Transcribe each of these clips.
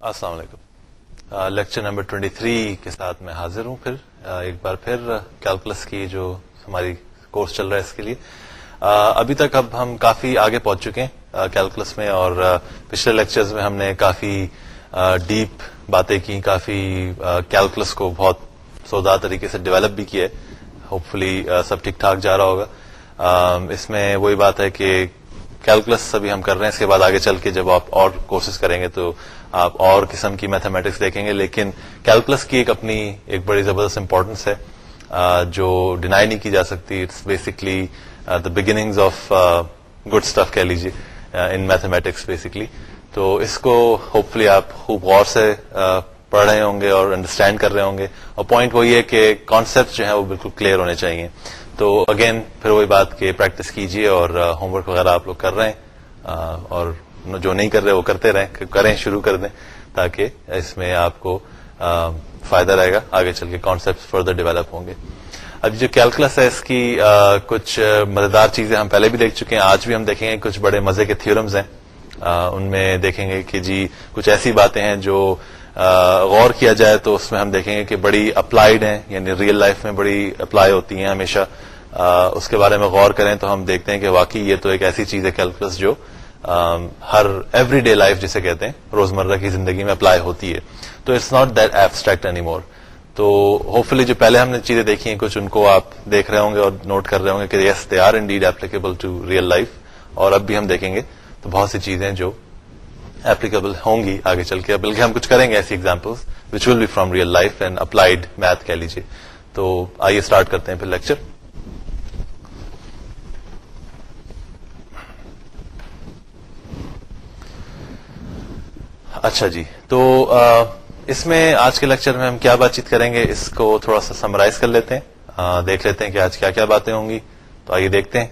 السلام علیکم۔ Lecture number 23 کے ساتھ میں حاضر ہوں پھر۔ ایک بار پھر کیلکولس کی جو ہماری کورس چل رہا ہے اس کے لیے۔ ابھی تک اب ہم کافی آگے پہنچ چکے ہیں کیلکولس میں اور پچھلے لیکچرز میں ہم نے کافی ڈیپ باتیں کی، کافی کیلکولس کو بہت سودا طریقے سے ڈیولپ بھی کیا ہے۔ ہوپ فلی سب ٹھیک ٹھاک جا رہا ہوگا۔ اس میں وہی بات ہے کہ کیلکولس ابھی ہم کر رہے ہیں، اس کے بعد آگے چل کے جب آپ اور کورسز کریں گے تو آپ اور قسم کی میتھمیٹکس دیکھیں گے، لیکن کیلکولس کی ایک اپنی ایک بڑی زبردست امپورٹنس ہے جو ڈینائی نہیں کی جا سکتی it's basically the beginnings of good stuff کہہ لیجیے ان میتھمیٹکس بیسکلی تو اس کو ہوپ فلی آپ خوب غور سے پڑھ رہے ہوں گے اور انڈرسٹینڈ کر رہے ہوں گے۔ اور پوائنٹ وہی ہے کہ کانسیپٹ جو ہے وہ بالکل کلیئر ہونے چاہیے تو اگین پھر وہی بات کہ پریکٹس کیجیے اور ہوم ورک وغیرہ آپ لوگ کر رہے ہیں اور جو نہیں کر رہے وہ کرتے رہیں کریں، شروع کر دیں، تاکہ اس میں آپ کو فائدہ رہے گا، آگے چل کے کانسیپٹ فردر ڈیولپ ہوں گے۔ اب جو کیلکولس ہے، اس کی کچھ مزیدار چیزیں ہم پہلے بھی دیکھ چکے ہیں، آج بھی ہم دیکھیں گے، کچھ بڑے مزے کے تھیورمز ہیں۔ ان میں دیکھیں گے کہ جی کچھ ایسی باتیں ہیں جو غور کیا جائے تو اس میں ہم دیکھیں گے کہ بڑی اپلائیڈ ہیں یعنی ریئل لائف میں بڑی اپلائی ہوتی ہیں ہمیشہ۔ اس کے بارے میں غور کریں تو ہم دیکھتے ہیں کہ واقعی یہ تو ایک ایسی چیز ہے کیلکولس جو ہر ایوری ڈے لائف جسے کہتے ہیں، روزمرہ کی زندگی میں اپلائی ہوتی ہے۔ تو it's not that abstract any more تو ہوپ فلی جو پہلے ہم نے چیزیں دیکھی ہیں، کچھ ان کو آپ دیکھ رہے ہوں گے اور نوٹ کر رہے ہوں گے کہ yes they are indeed applicable to real life اور اب بھی ہم دیکھیں گے تو بہت سی چیزیں جو ایپلیکیبل ہوں گی آگے چل کے۔ بلکہ ہم کچھ کریں گے ایسی example which will be from real life and applied math کہہ لیجیے تو آئیے اسٹارٹ کرتے ہیں پھر لیکچر اچھا جی تو اس میں آج کے لیکچر میں ہم کیا بات چیت کریں گے؟ اس کو تھوڑا سا سمرائز کر لیتے ہیں۔ دیکھ لیتے ہیں کہ آج کیا کیا باتیں ہوں گی۔ تو آئیے دیکھتے ہیں۔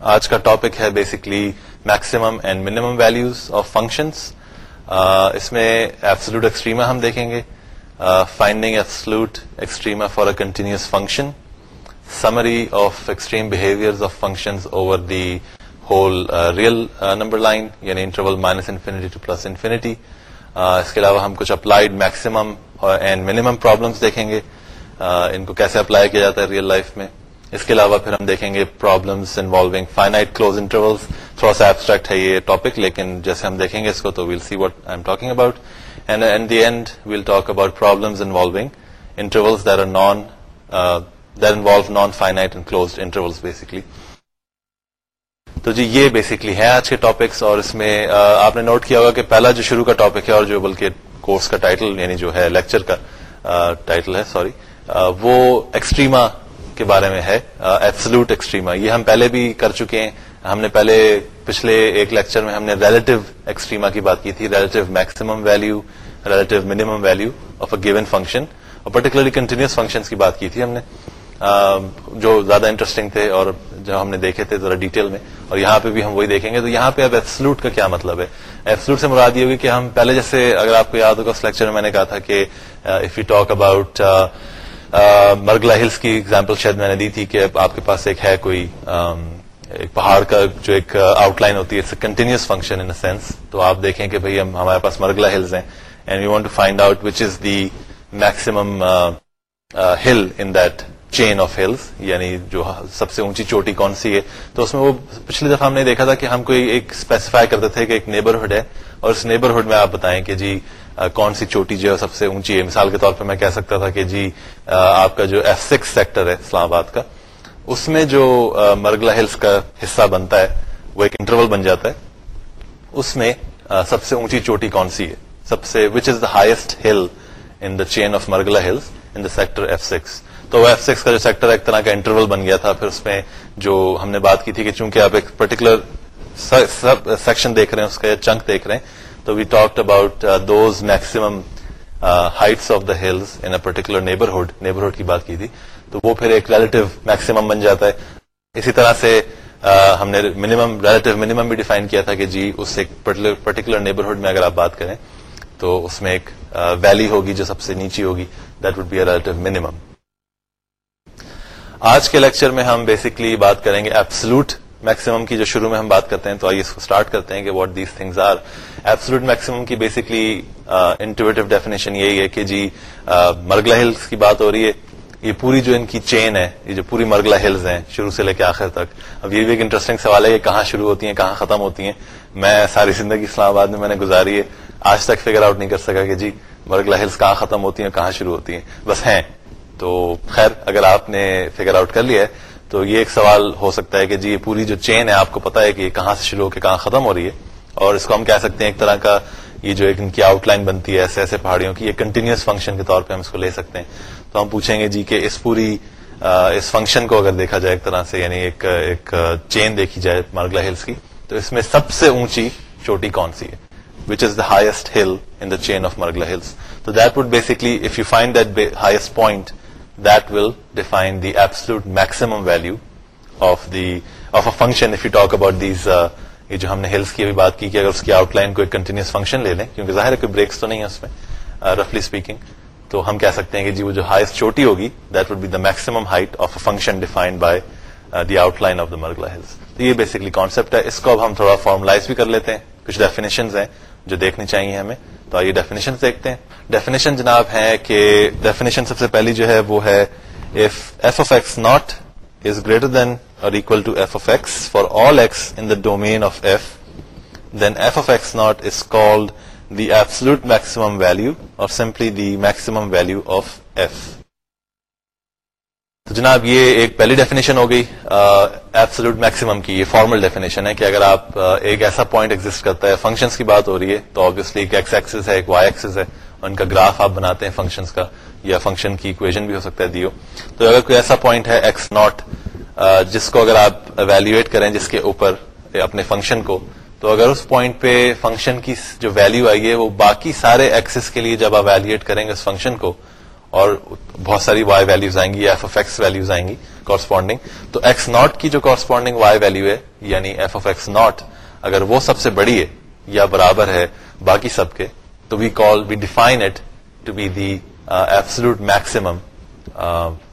آج کا ٹاپک ہے basically maximum and minimum values of functions اس میں ایبسلوٹ ایکسٹریما ہم دیکھیں گے finding absolute extrema for a continuous function summary of extreme behaviour of function over the whole real number line یعنی interval minus infinity to plus infinity اس کے علاوہ ہم کچھ applied maximum and minimum problems دیکھیں گے uh, ان کو کیسے apply کیا جاتا ہے ریئل لائف میں اس کے علاوہ پھر ہم دیکھیں گے problems involving finite closed intervals تھوڑا سا ایبسٹریکٹ ہے یہ ٹاپک لیکن جیسے ہم دیکھیں گے اس کو تو we'll see what I am talking about and and the end we'll talk about problems involving intervals there are non there involve non finite and closed intervals basically تو جی یہ بیسکلی ہے آج کے ٹاپکس اور اس میں آپ نے نوٹ کیا ہوگا کہ پہلا جو شروع کا ٹاپک ہے، اور جو بلکہ کورس کا ٹائٹل یعنی جو ہے لیکچر کا ٹائٹل ہے سوری وہ ایکسٹریما کے بارے میں ہے ایبسلوٹ ایکسٹریما یہ ہم پہلے بھی کر چکے ہیں۔ ہم نے پہلے، پچھلے ایک لیکچر میں ہم نے ریلیٹو ایکسٹریما کی بات کی تھی relative maximum value relative minimum value of a given function اور پرٹیکولرلی کنٹینیوس فنکشن کی بات کی تھی ہم نے۔ جو زیادہ انٹرسٹنگ تھے اور جو ہم نے دیکھے تھے ذرا ڈیٹیل میں۔ اور یہاں پہ بھی ہم وہی دیکھیں گے۔ تو یہاں پہ اب ایپسلوٹ کا کیا مطلب ہے؟ ایپسلوٹ سے مراد یہ ہوگی کہ ہم پہلے جیسے، اگر آپ کو یاد ہوگا اس لیکچر میں میں نے کہا تھا کہ if you talk about Margalla hills کی ایگزامپل شاید میں نے دی تھی کہ آپ کے پاس ایک ہے کوئی ایک پہاڑ کا جو ایک آؤٹ لائن ہوتی ہے کنٹینیوس فنکشن ان سینس تو آپ دیکھیں کہ بھائی ہمارے پاس مرگلا ہلز ہیں and you want to find out which is the maximum hill in that chain of hills یعنی جو سب سے اونچی چوٹی کون سی ہے۔ تو اس میں وہ پچھلی دفعہ ہم نے دیکھا تھا کہ ہم کوئی ایک اسپیسیفائی کرتے تھے کہ ایک نیبرہڈ ہے، اور اس نیبرہڈ میں آپ بتائیں کہ جی کون سی چوٹی جو ہے سب سے اونچی ہے؟ مثال کے طور پہ میں کہہ سکتا تھا کہ جی آپ کا جو ایف سکس سیکٹر ہے، اسلام آباد کا، اس میں جو مرگلا ہلس کا حصہ بنتا ہے، وہ ایک انٹرول بن جاتا ہے، اس میں سب سے اونچی چوٹی کون سی ہے؟ سب سے وچ is the highest hill in the chain of Margalla hills in the sector F six تو ایف سکس کا جو سیکٹر ایک طرح کا انٹرول بن گیا تھا۔ پھر اس میں جو ہم نے بات کی تھی کہ چونکہ آپ ایک پرٹیکولر سیکشن دیکھ رہے ہیں، اس کا چنک دیکھ رہے ہیں تو we talked about those maximum heights of the hills in particular neighbourhood neighbourhood کی بات کی تھی تو وہ پھر ایک ریلیٹو میکسیمم بن جاتا ہے. اسی طرح سے ہم نے منیمم ریلیٹو منیمم بھی ڈیفائن کیا تھا کہ جی اس ایک پرٹیکولر نیبرہڈ میں اگر آپ بات کریں، تو اس میں ایک ویلی ہوگی جو سب سے نیچی ہوگی. That would be a relative minimum آج کے لیکچر میں ہم بیسکلی بات کریں گے ایپسلوٹ میکسیمم کی جو شروع میں ہم بات کرتے ہیں تو آئیے اس کو اسٹارٹ کرتے ہیں کہ what these things are absolute maximum کی بیسکلی انٹویٹو ڈیفینیشن یہی ہے کہ جی uh, مرگلا ہلس کی بات ہو رہی ہے. یہ پوری جو ان کی چین ہے، یہ جو پوری مرگلا ہلز ہیں، شروع سے لے کے آخر تک. اب یہ بھی ایک انٹرسٹنگ سوال ہے کہ کہاں شروع ہوتی ہیں، کہاں ختم ہوتی ہیں. میں ساری زندگی اسلام آباد میں میں نے گزاری ہے. آج تک فگر آؤٹ نہیں کر سکا کہ جی مرگلا ہلز کہاں ختم ہوتی ہیں، کہاں شروع ہوتی ہیں. بس ہیں. تو خیر، اگر آپ نے فگر آؤٹ کر لیا ہے تو یہ ایک سوال ہو سکتا ہے کہ جی یہ پوری جو چین ہے، آپ کو پتا ہے کہ یہ کہاں سے شروع ہو کے کہاں ختم ہو رہی ہے۔ اور اس کو ہم کہہ سکتے ہیں ایک طرح کا یہ جو ایک ان کی آؤٹ لائن بنتی ہے ایسے ایسے پہاڑیوں کی، یہ کنٹینیوس فنکشن کے طور پہ ہم اس کو لے سکتے ہیں۔ تو ہم پوچھیں گے جی کہ اس پوری اس فنکشن کو اگر دیکھا جائے ایک طرح سے یعنی ایک ایک چین دیکھی جائے مارگلا ہلس کی، تو اس میں سب سے اونچی چوٹی کون سی ہے؟ وچ is the highest hill in the chain of Margalla hills تو that would basically if you find that highest point that will define the absolute maximum value of the of a function if you talk about these یہ جو ہم نے hills کی ابھی بات کی کہ اگر اس کی آؤٹ لائن کو ایک کنٹینیوس فنکشن لے لیں کیونکہ ظاہر ہے کوئی بریکس تو نہیں ہے اس میں رفلی اسپیکنگ تو ہم کہہ سکتے ہیں کہ جی وہ جو ہائیسٹ چوٹی ہوگی that would be the maximum height of a function defined by the outline of the Margalla hills تو یہ بیسکلی کانسیپٹ ہے اس کو اب ہم تھوڑا فارملائز بھی کر لیتے ہیں کچھ ڈیفینیشن ہیں جو دیکھنی چاہیے ہمیں تو آئیے ڈیفینیشن دیکھتے ہیں۔ ڈیفینیشن جناب ہے کہ ڈیفینیشن سب سے پہلی جو ہے وہ ہے if f of x naught is greater than or equal to f of x for all x in the domain of f then f of x naught is called the absolute maximum value or simply the maximum value of f تو جناب یہ ایک پہلی definition ہو گئی absolute maximum کی، یہ formal definition ہے کہ اگر آپ ایک ایسا پوائنٹ ایگزٹ کرتا ہے فنکشنس کی بات ہو رہی ہے، تو آبیسلی ایک ایکس ایکسز ہے، ایک وائی ایکسز ہے، ان کا گراف آپ بناتے ہیں فنکشنس کا، یا فنکشن کی اکویژن بھی ہو سکتا ہے دیو۔ تو اگر کوئی ایسا پوائنٹ ہے ایکس ناٹ جس کو اگر آپ ایویلویٹ کریں جس کے اوپر اپنے فنکشن کو، تو اگر اس پوائنٹ پہ فنکشن کی جو ویلو آئی ہے، وہ باقی سارے ایکسس کے لیے جب آپ ویلویٹ کریں گے اس فنکشن کو اور بہت ساری وائی ویلوز آئیں گی ایف اف ایکس ویلوز آئیں گی کورسپونڈنگ تو ایکس ناٹ کی جو کورسپونڈنگ وائی ویلو ہے یعنی ایف اف ایکس ناٹ اگر وہ سب سے بڑی ہے یا برابر ہے باقی سب کے، تو we call we define it to be the absolute maximum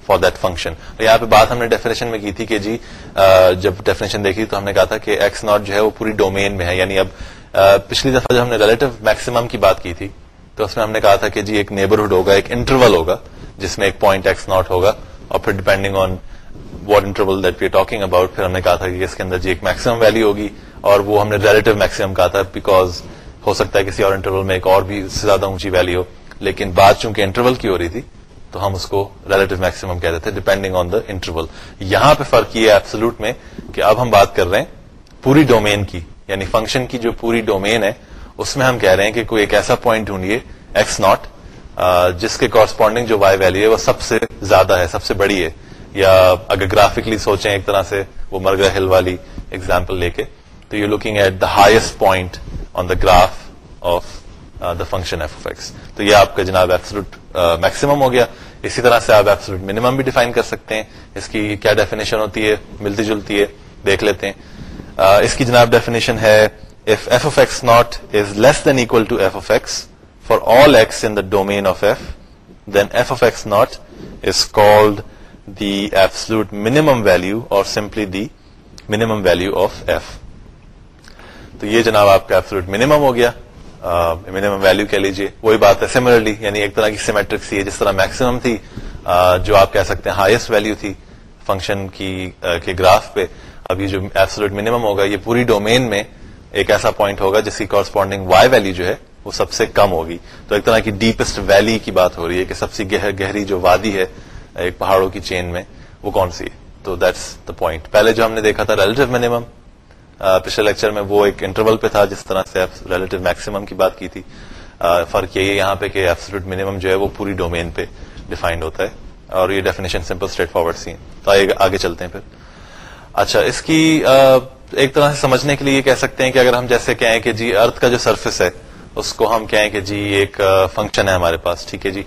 for that function یہاں پہ بات ہم نے ڈیفینیشن میں کی تھی کہ جی uh, جب ڈیفینیشن دیکھی تو ہم نے کہا تھا کہ ایکس ناٹ جو ہے وہ پوری ڈومین میں ہے۔ یعنی اب uh, پچھلی دفعہ جب ہم نے ریلیٹو میکسیمم کی بات کی تھی تو اس میں ہم نے کہا تھا کہ جی ایک نیبرہڈ ہوگا، ایک انٹرول ہوگا، جس میں ایک پوائنٹ ایکس ناٹ ہوگا، اور پھر depending on what interval that we talking about پھر ہم نے کہا تھا کہ اس کے اندر جی ایک میکسیمم ویلو ہوگی، اور وہ ہم نے ریلیٹو میکسیمم کہا تھا بیکاز ہو سکتا ہے کسی اور انٹرول میں ایک اور بھی اس سے زیادہ اونچی ویلو ہو۔ لیکن بات چونکہ انٹرول کی ہو رہی تھی، تو ہم اس کو ریلیٹو میکسیمم کہتے تھے ڈیپینڈنگ آن دا انٹرول یہاں پہ فرق یہ ہے ایبسلوٹ میں کہ اب ہم بات کر رہے ہیں پوری ڈومین کی یعنی فنکشن کی جو پوری ڈومین ہے اس میں ہم کہہ رہے ہیں کہ کوئی ایک ایسا پوائنٹ ڈھونڈیے ایکس ناٹ جس کے کورسپونڈنگ جو وائی ویلو ہے، وہ سب سے زیادہ ہے، سب سے بڑی ہے۔ یا اگر گرافکلی سوچیں ایک طرح سے، وہ مرگا ہل والی ایگزامپل لے کے، تو you looking at the highest point on the graph of the function f x تو یہ آپ کا جناب ایبسلوٹ میکسیمم ہو گیا۔ اسی طرح سے آپ ایبسلوٹ منیمم بھی ڈیفائن کر سکتے ہیں۔ اس کی کیا ڈیفینیشن ہوتی ہے؟ ملتی جلتی ہے۔ دیکھ لیتے ہیں۔ اس کی جناب ڈیفینیشن ہے if f of x naught is less than equal to f of x for all x in the domain of f then f of x naught is called the absolute minimum value or simply the minimum value of f تو یہ جناب آپ کا absolute minimum ہو گیا. Minimum value کہہ لیجیے وہی بات ہے سملرلی یعنی ایک طرح کی سیمیٹرک سی ہے، جس طرح میکسیمم تھی جو آپ کہہ سکتے ہیں ہائیسٹ ویلو تھی فنکشن کی کے گراف پہ. اب یہ جو ایبسلوٹ منیمم ہوگا، یہ پوری ڈومین میں ایک ایسا پوائنٹ ہوگا جس کی کورسپونڈنگ وائی ویلو جو ہے وہ سب سے کم ہوگی۔ تو ایک طرح کی ڈیپسٹ ویلی کی بات ہو رہی ہے کہ سب سے گہری جو وادی ہے، ایک پہاڑوں کی چین میں، وہ کون سی ہے؟ تو دیٹس دا پوائنٹ پہلے جو ہم نے دیکھا تھا ریلیٹو منیمم پچھلے لیکچر میں وہ ایک انٹرول پہ تھا جس طرح سے ریلیٹو میکسیمم کی بات کی تھی۔ فرق یہی ہے یہاں پہ کہ ایبسلوٹ منیمم جو ہے وہ پوری ڈومین پہ ڈیفائنڈ ہوتا ہے۔ اور یہ ڈیفینیشن سمپل اسٹریٹ فارورڈ سی تو آگے چلتے ہیں پھر۔ اچھا اس کی ایک طرح سے سمجھنے کے لیے یہ کہہ سکتے ہیں کہ اگر ہم جیسے کہیں کہ جی ارتھ کا جو سرفس ہے، اس کو ہم کہیں کہ جی ایک فنکشن ہے ہمارے پاس، ٹھیک ہے جی؟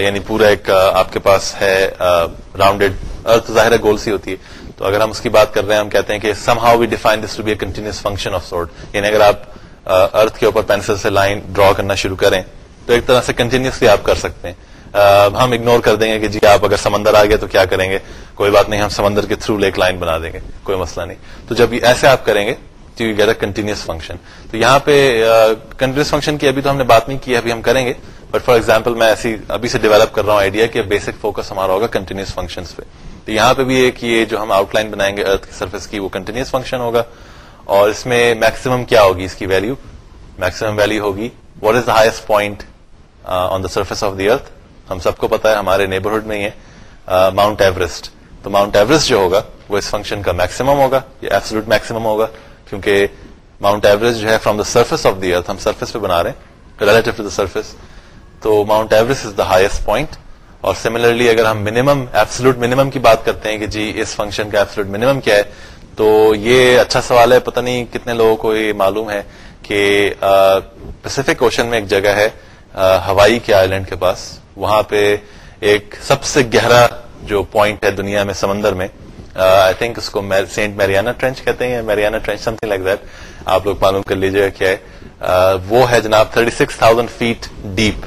یعنی پورا ایک آپ کے پاس ہے راؤنڈیڈ ارتھ ظاہر گول سی ہوتی ہے۔ تو اگر ہم اس کی بات کر رہے ہیں، ہم کہتے ہیں کہ somehow we define this to be a continuous function of sort یعنی اگر آپ ارتھ کے اوپر پینسل سے لائن ڈرا کرنا شروع کریں، تو ایک طرح سے کنٹینیوسلی آپ کر سکتے ہیں۔ ہم اگنور کر دیں گے کہ جی آپ اگر سمندر آ گئے تو کیا کریں گے؟ کوئی بات نہیں، ہم سمندر کے تھرو لیک لائن بنا دیں گے، کوئی مسئلہ نہیں۔ تو جب ایسے آپ کریں گے، تو you get a continuous function تو یہاں پہ کنٹینیوس فنکشن کی ابھی تو ہم نے بات نہیں کی، ابھی ہم کریں گے۔ بٹ فار ایگزامپل میں ایسی ابھی سے ڈیولپ کر رہا ہوں آئیڈیا کہ بیسک فوکس ہمارا ہوگا کنٹینیوس فنکشن پہ۔ تو یہاں پہ بھی ایک یہ جو ہم آؤٹ لائن بنائیں گے ارتھ کی سرفیس کی، وہ کنٹینیوس فنکشن ہوگا۔ اور اس میں میکسیمم کیا ہوگی اس کی ویلو میکسیمم ویلو ہوگی what is the highest point on the surface of the earth ہم سب کو پتا ہے ہمارے نیبرہڈ میں ہی ہے ماؤنٹ ایوریسٹ تو ماؤنٹ ایوریسٹ جو ہوگا، وہ اس فنکشن کا میکسیمم ہوگا، یہ ایبسلوٹ میکسیمم ہوگا، کیونکہ ماؤنٹ ایوریسٹ جو ہے from the surface of the earth ہم سرفیس پہ بنا رہے ہیں ریلیٹو ٹو دا سرفیس تو mount Everest is the highest point اور سملرلی اگر ہم منیمم ایبسلوٹ منیمم کی بات کرتے ہیں کہ جی اس فنکشن کا ایبسلوٹ منیمم کیا ہے، تو یہ اچھا سوال ہے، پتہ نہیں کتنے لوگوں کو یہ معلوم ہے کہ پیسفک اوشن میں ایک جگہ ہے ہوائی کے آئی لینڈ کے پاس. وہاں پہ ایک سب سے گہرا جو پوائنٹ ہے دنیا میں سمندر میں آئی تھنک اس کو سینٹ میریانا ٹرینچ کہتے ہیں Mariana trench something like that آپ لوگ معلوم کر لیجیے کیا ہے۔ وہ ہے جناب thirty six thousand feet deep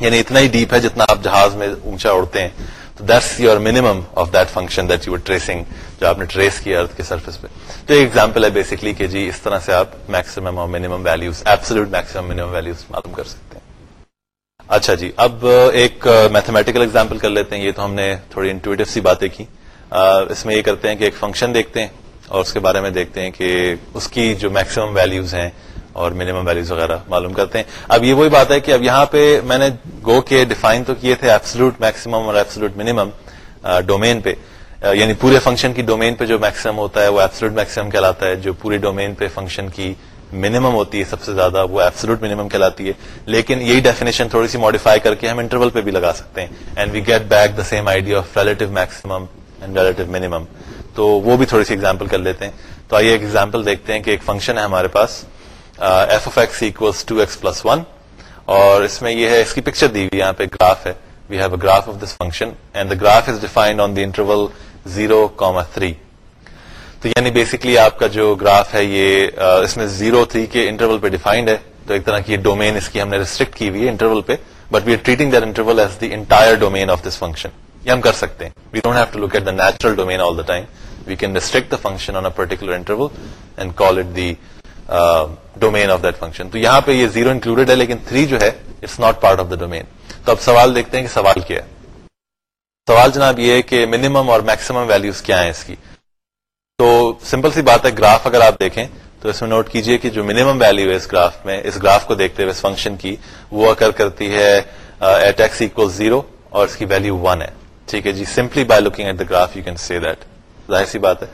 یعنی اتنا ہی ڈیپ ہے جتنا آپ جہاز میں اونچا اڑتے ہیں۔ تو that's your minimum of that function that you tracing جو آپ نے ٹریس کیا ارتھ کے سرفیس پہ۔ تو ایک ایگزامپل ہے بیسکلی کہ جی اس طرح سے آپ میکسیمم اور minimum values absolute maximum minimum values معلوم کر سکتے ہیں۔ اچھا جی اب ایک میتھمیٹیکل ایگزامپل کر لیتے ہیں، یہ تو ہم نے تھوڑی انٹویٹو سی باتیں کی۔ اس میں یہ کرتے ہیں کہ ایک فنکشن دیکھتے ہیں اور اس کے بارے میں دیکھتے ہیں کہ اس کی جو میکسیمم ویلوز ہیں اور منیمم ویلوز وغیرہ معلوم کرتے ہیں۔ اب یہ وہی بات ہے کہ اب یہاں پہ میں نے گو کے ڈیفائن تو کیے تھے ایبسلوٹ میکسیمم اور ایبسلوٹ منیمم ڈومین پہ۔ یعنی پورے فنکشن کی ڈومین پہ جو میکسیمم ہوتا ہے وہ ایبسلوٹ میکسیمم کہلاتا ہے، جو پوری ڈومین پہ فنکشن کی منیمم ہوتی ہے، سب سے زیادہ وہ ایبسلوٹ منیمم کہلاتی ہے۔ لیکن یہی ڈیفینیشن تھوڑی سی ماڈیفائی کر کے ہم انٹرول پہ بھی لگا سکتے ہیں۔ And we get back the same idea of relative maximum and relative minimum تو وہ بھی تھوڑی سی ایگزامپل کر لیتے ہیں۔ تو آئیے ایک ایگزامپل دیکھتے ہیں کہ ایک فنکشن ہے ہمارے پاس۔ F of x equals two x plus one اور اس میں یہ ہے، اس کی پکچر دی ہوئی یہاں پہ گراف ہے۔ We have a graph of this function and the graph is defined on the interval zero comma three تو یعنی بیسکلی آپ کا جو گراف ہے یہ اس میں زیرو تھری کے انٹرول پہ ڈیفائنڈ ہے، تو ایک طرح کی ڈومین اس کی ہم نے ریسٹرکٹ کی ہوئی ہے انٹرول پہ but we are treating that interval as the entire domain of this function یہ ہم کر سکتے ہیں. We don't have to look at the natural domain all the time we can restrict the function on a particular interval and call it the domain of that function تو یہاں پہ یہ zero included ہے، لیکن three جو ہے it's not part of the domain تو اب سوال دیکھتے ہیں کہ سوال کیا ہے؟ سوال جناب یہ ہے کہ منیمم اور میکسیمم ویلوز کیا ہیں اس کی؟ تو سمپل سی بات ہے، گراف اگر آپ دیکھیں تو اس میں نوٹ کیجیے کہ جو منیمم ویلو ہے اس گراف میں، اس گراف کو دیکھتے ہوئے اس فنکشن کی، وہ اکر کرتی ہے ایٹ ایکس اکول زیرو اور اس کی ویلو ون ہے۔ ٹھیک ہے جی simply by looking at the graph you can see that ظاہر سی بات ہے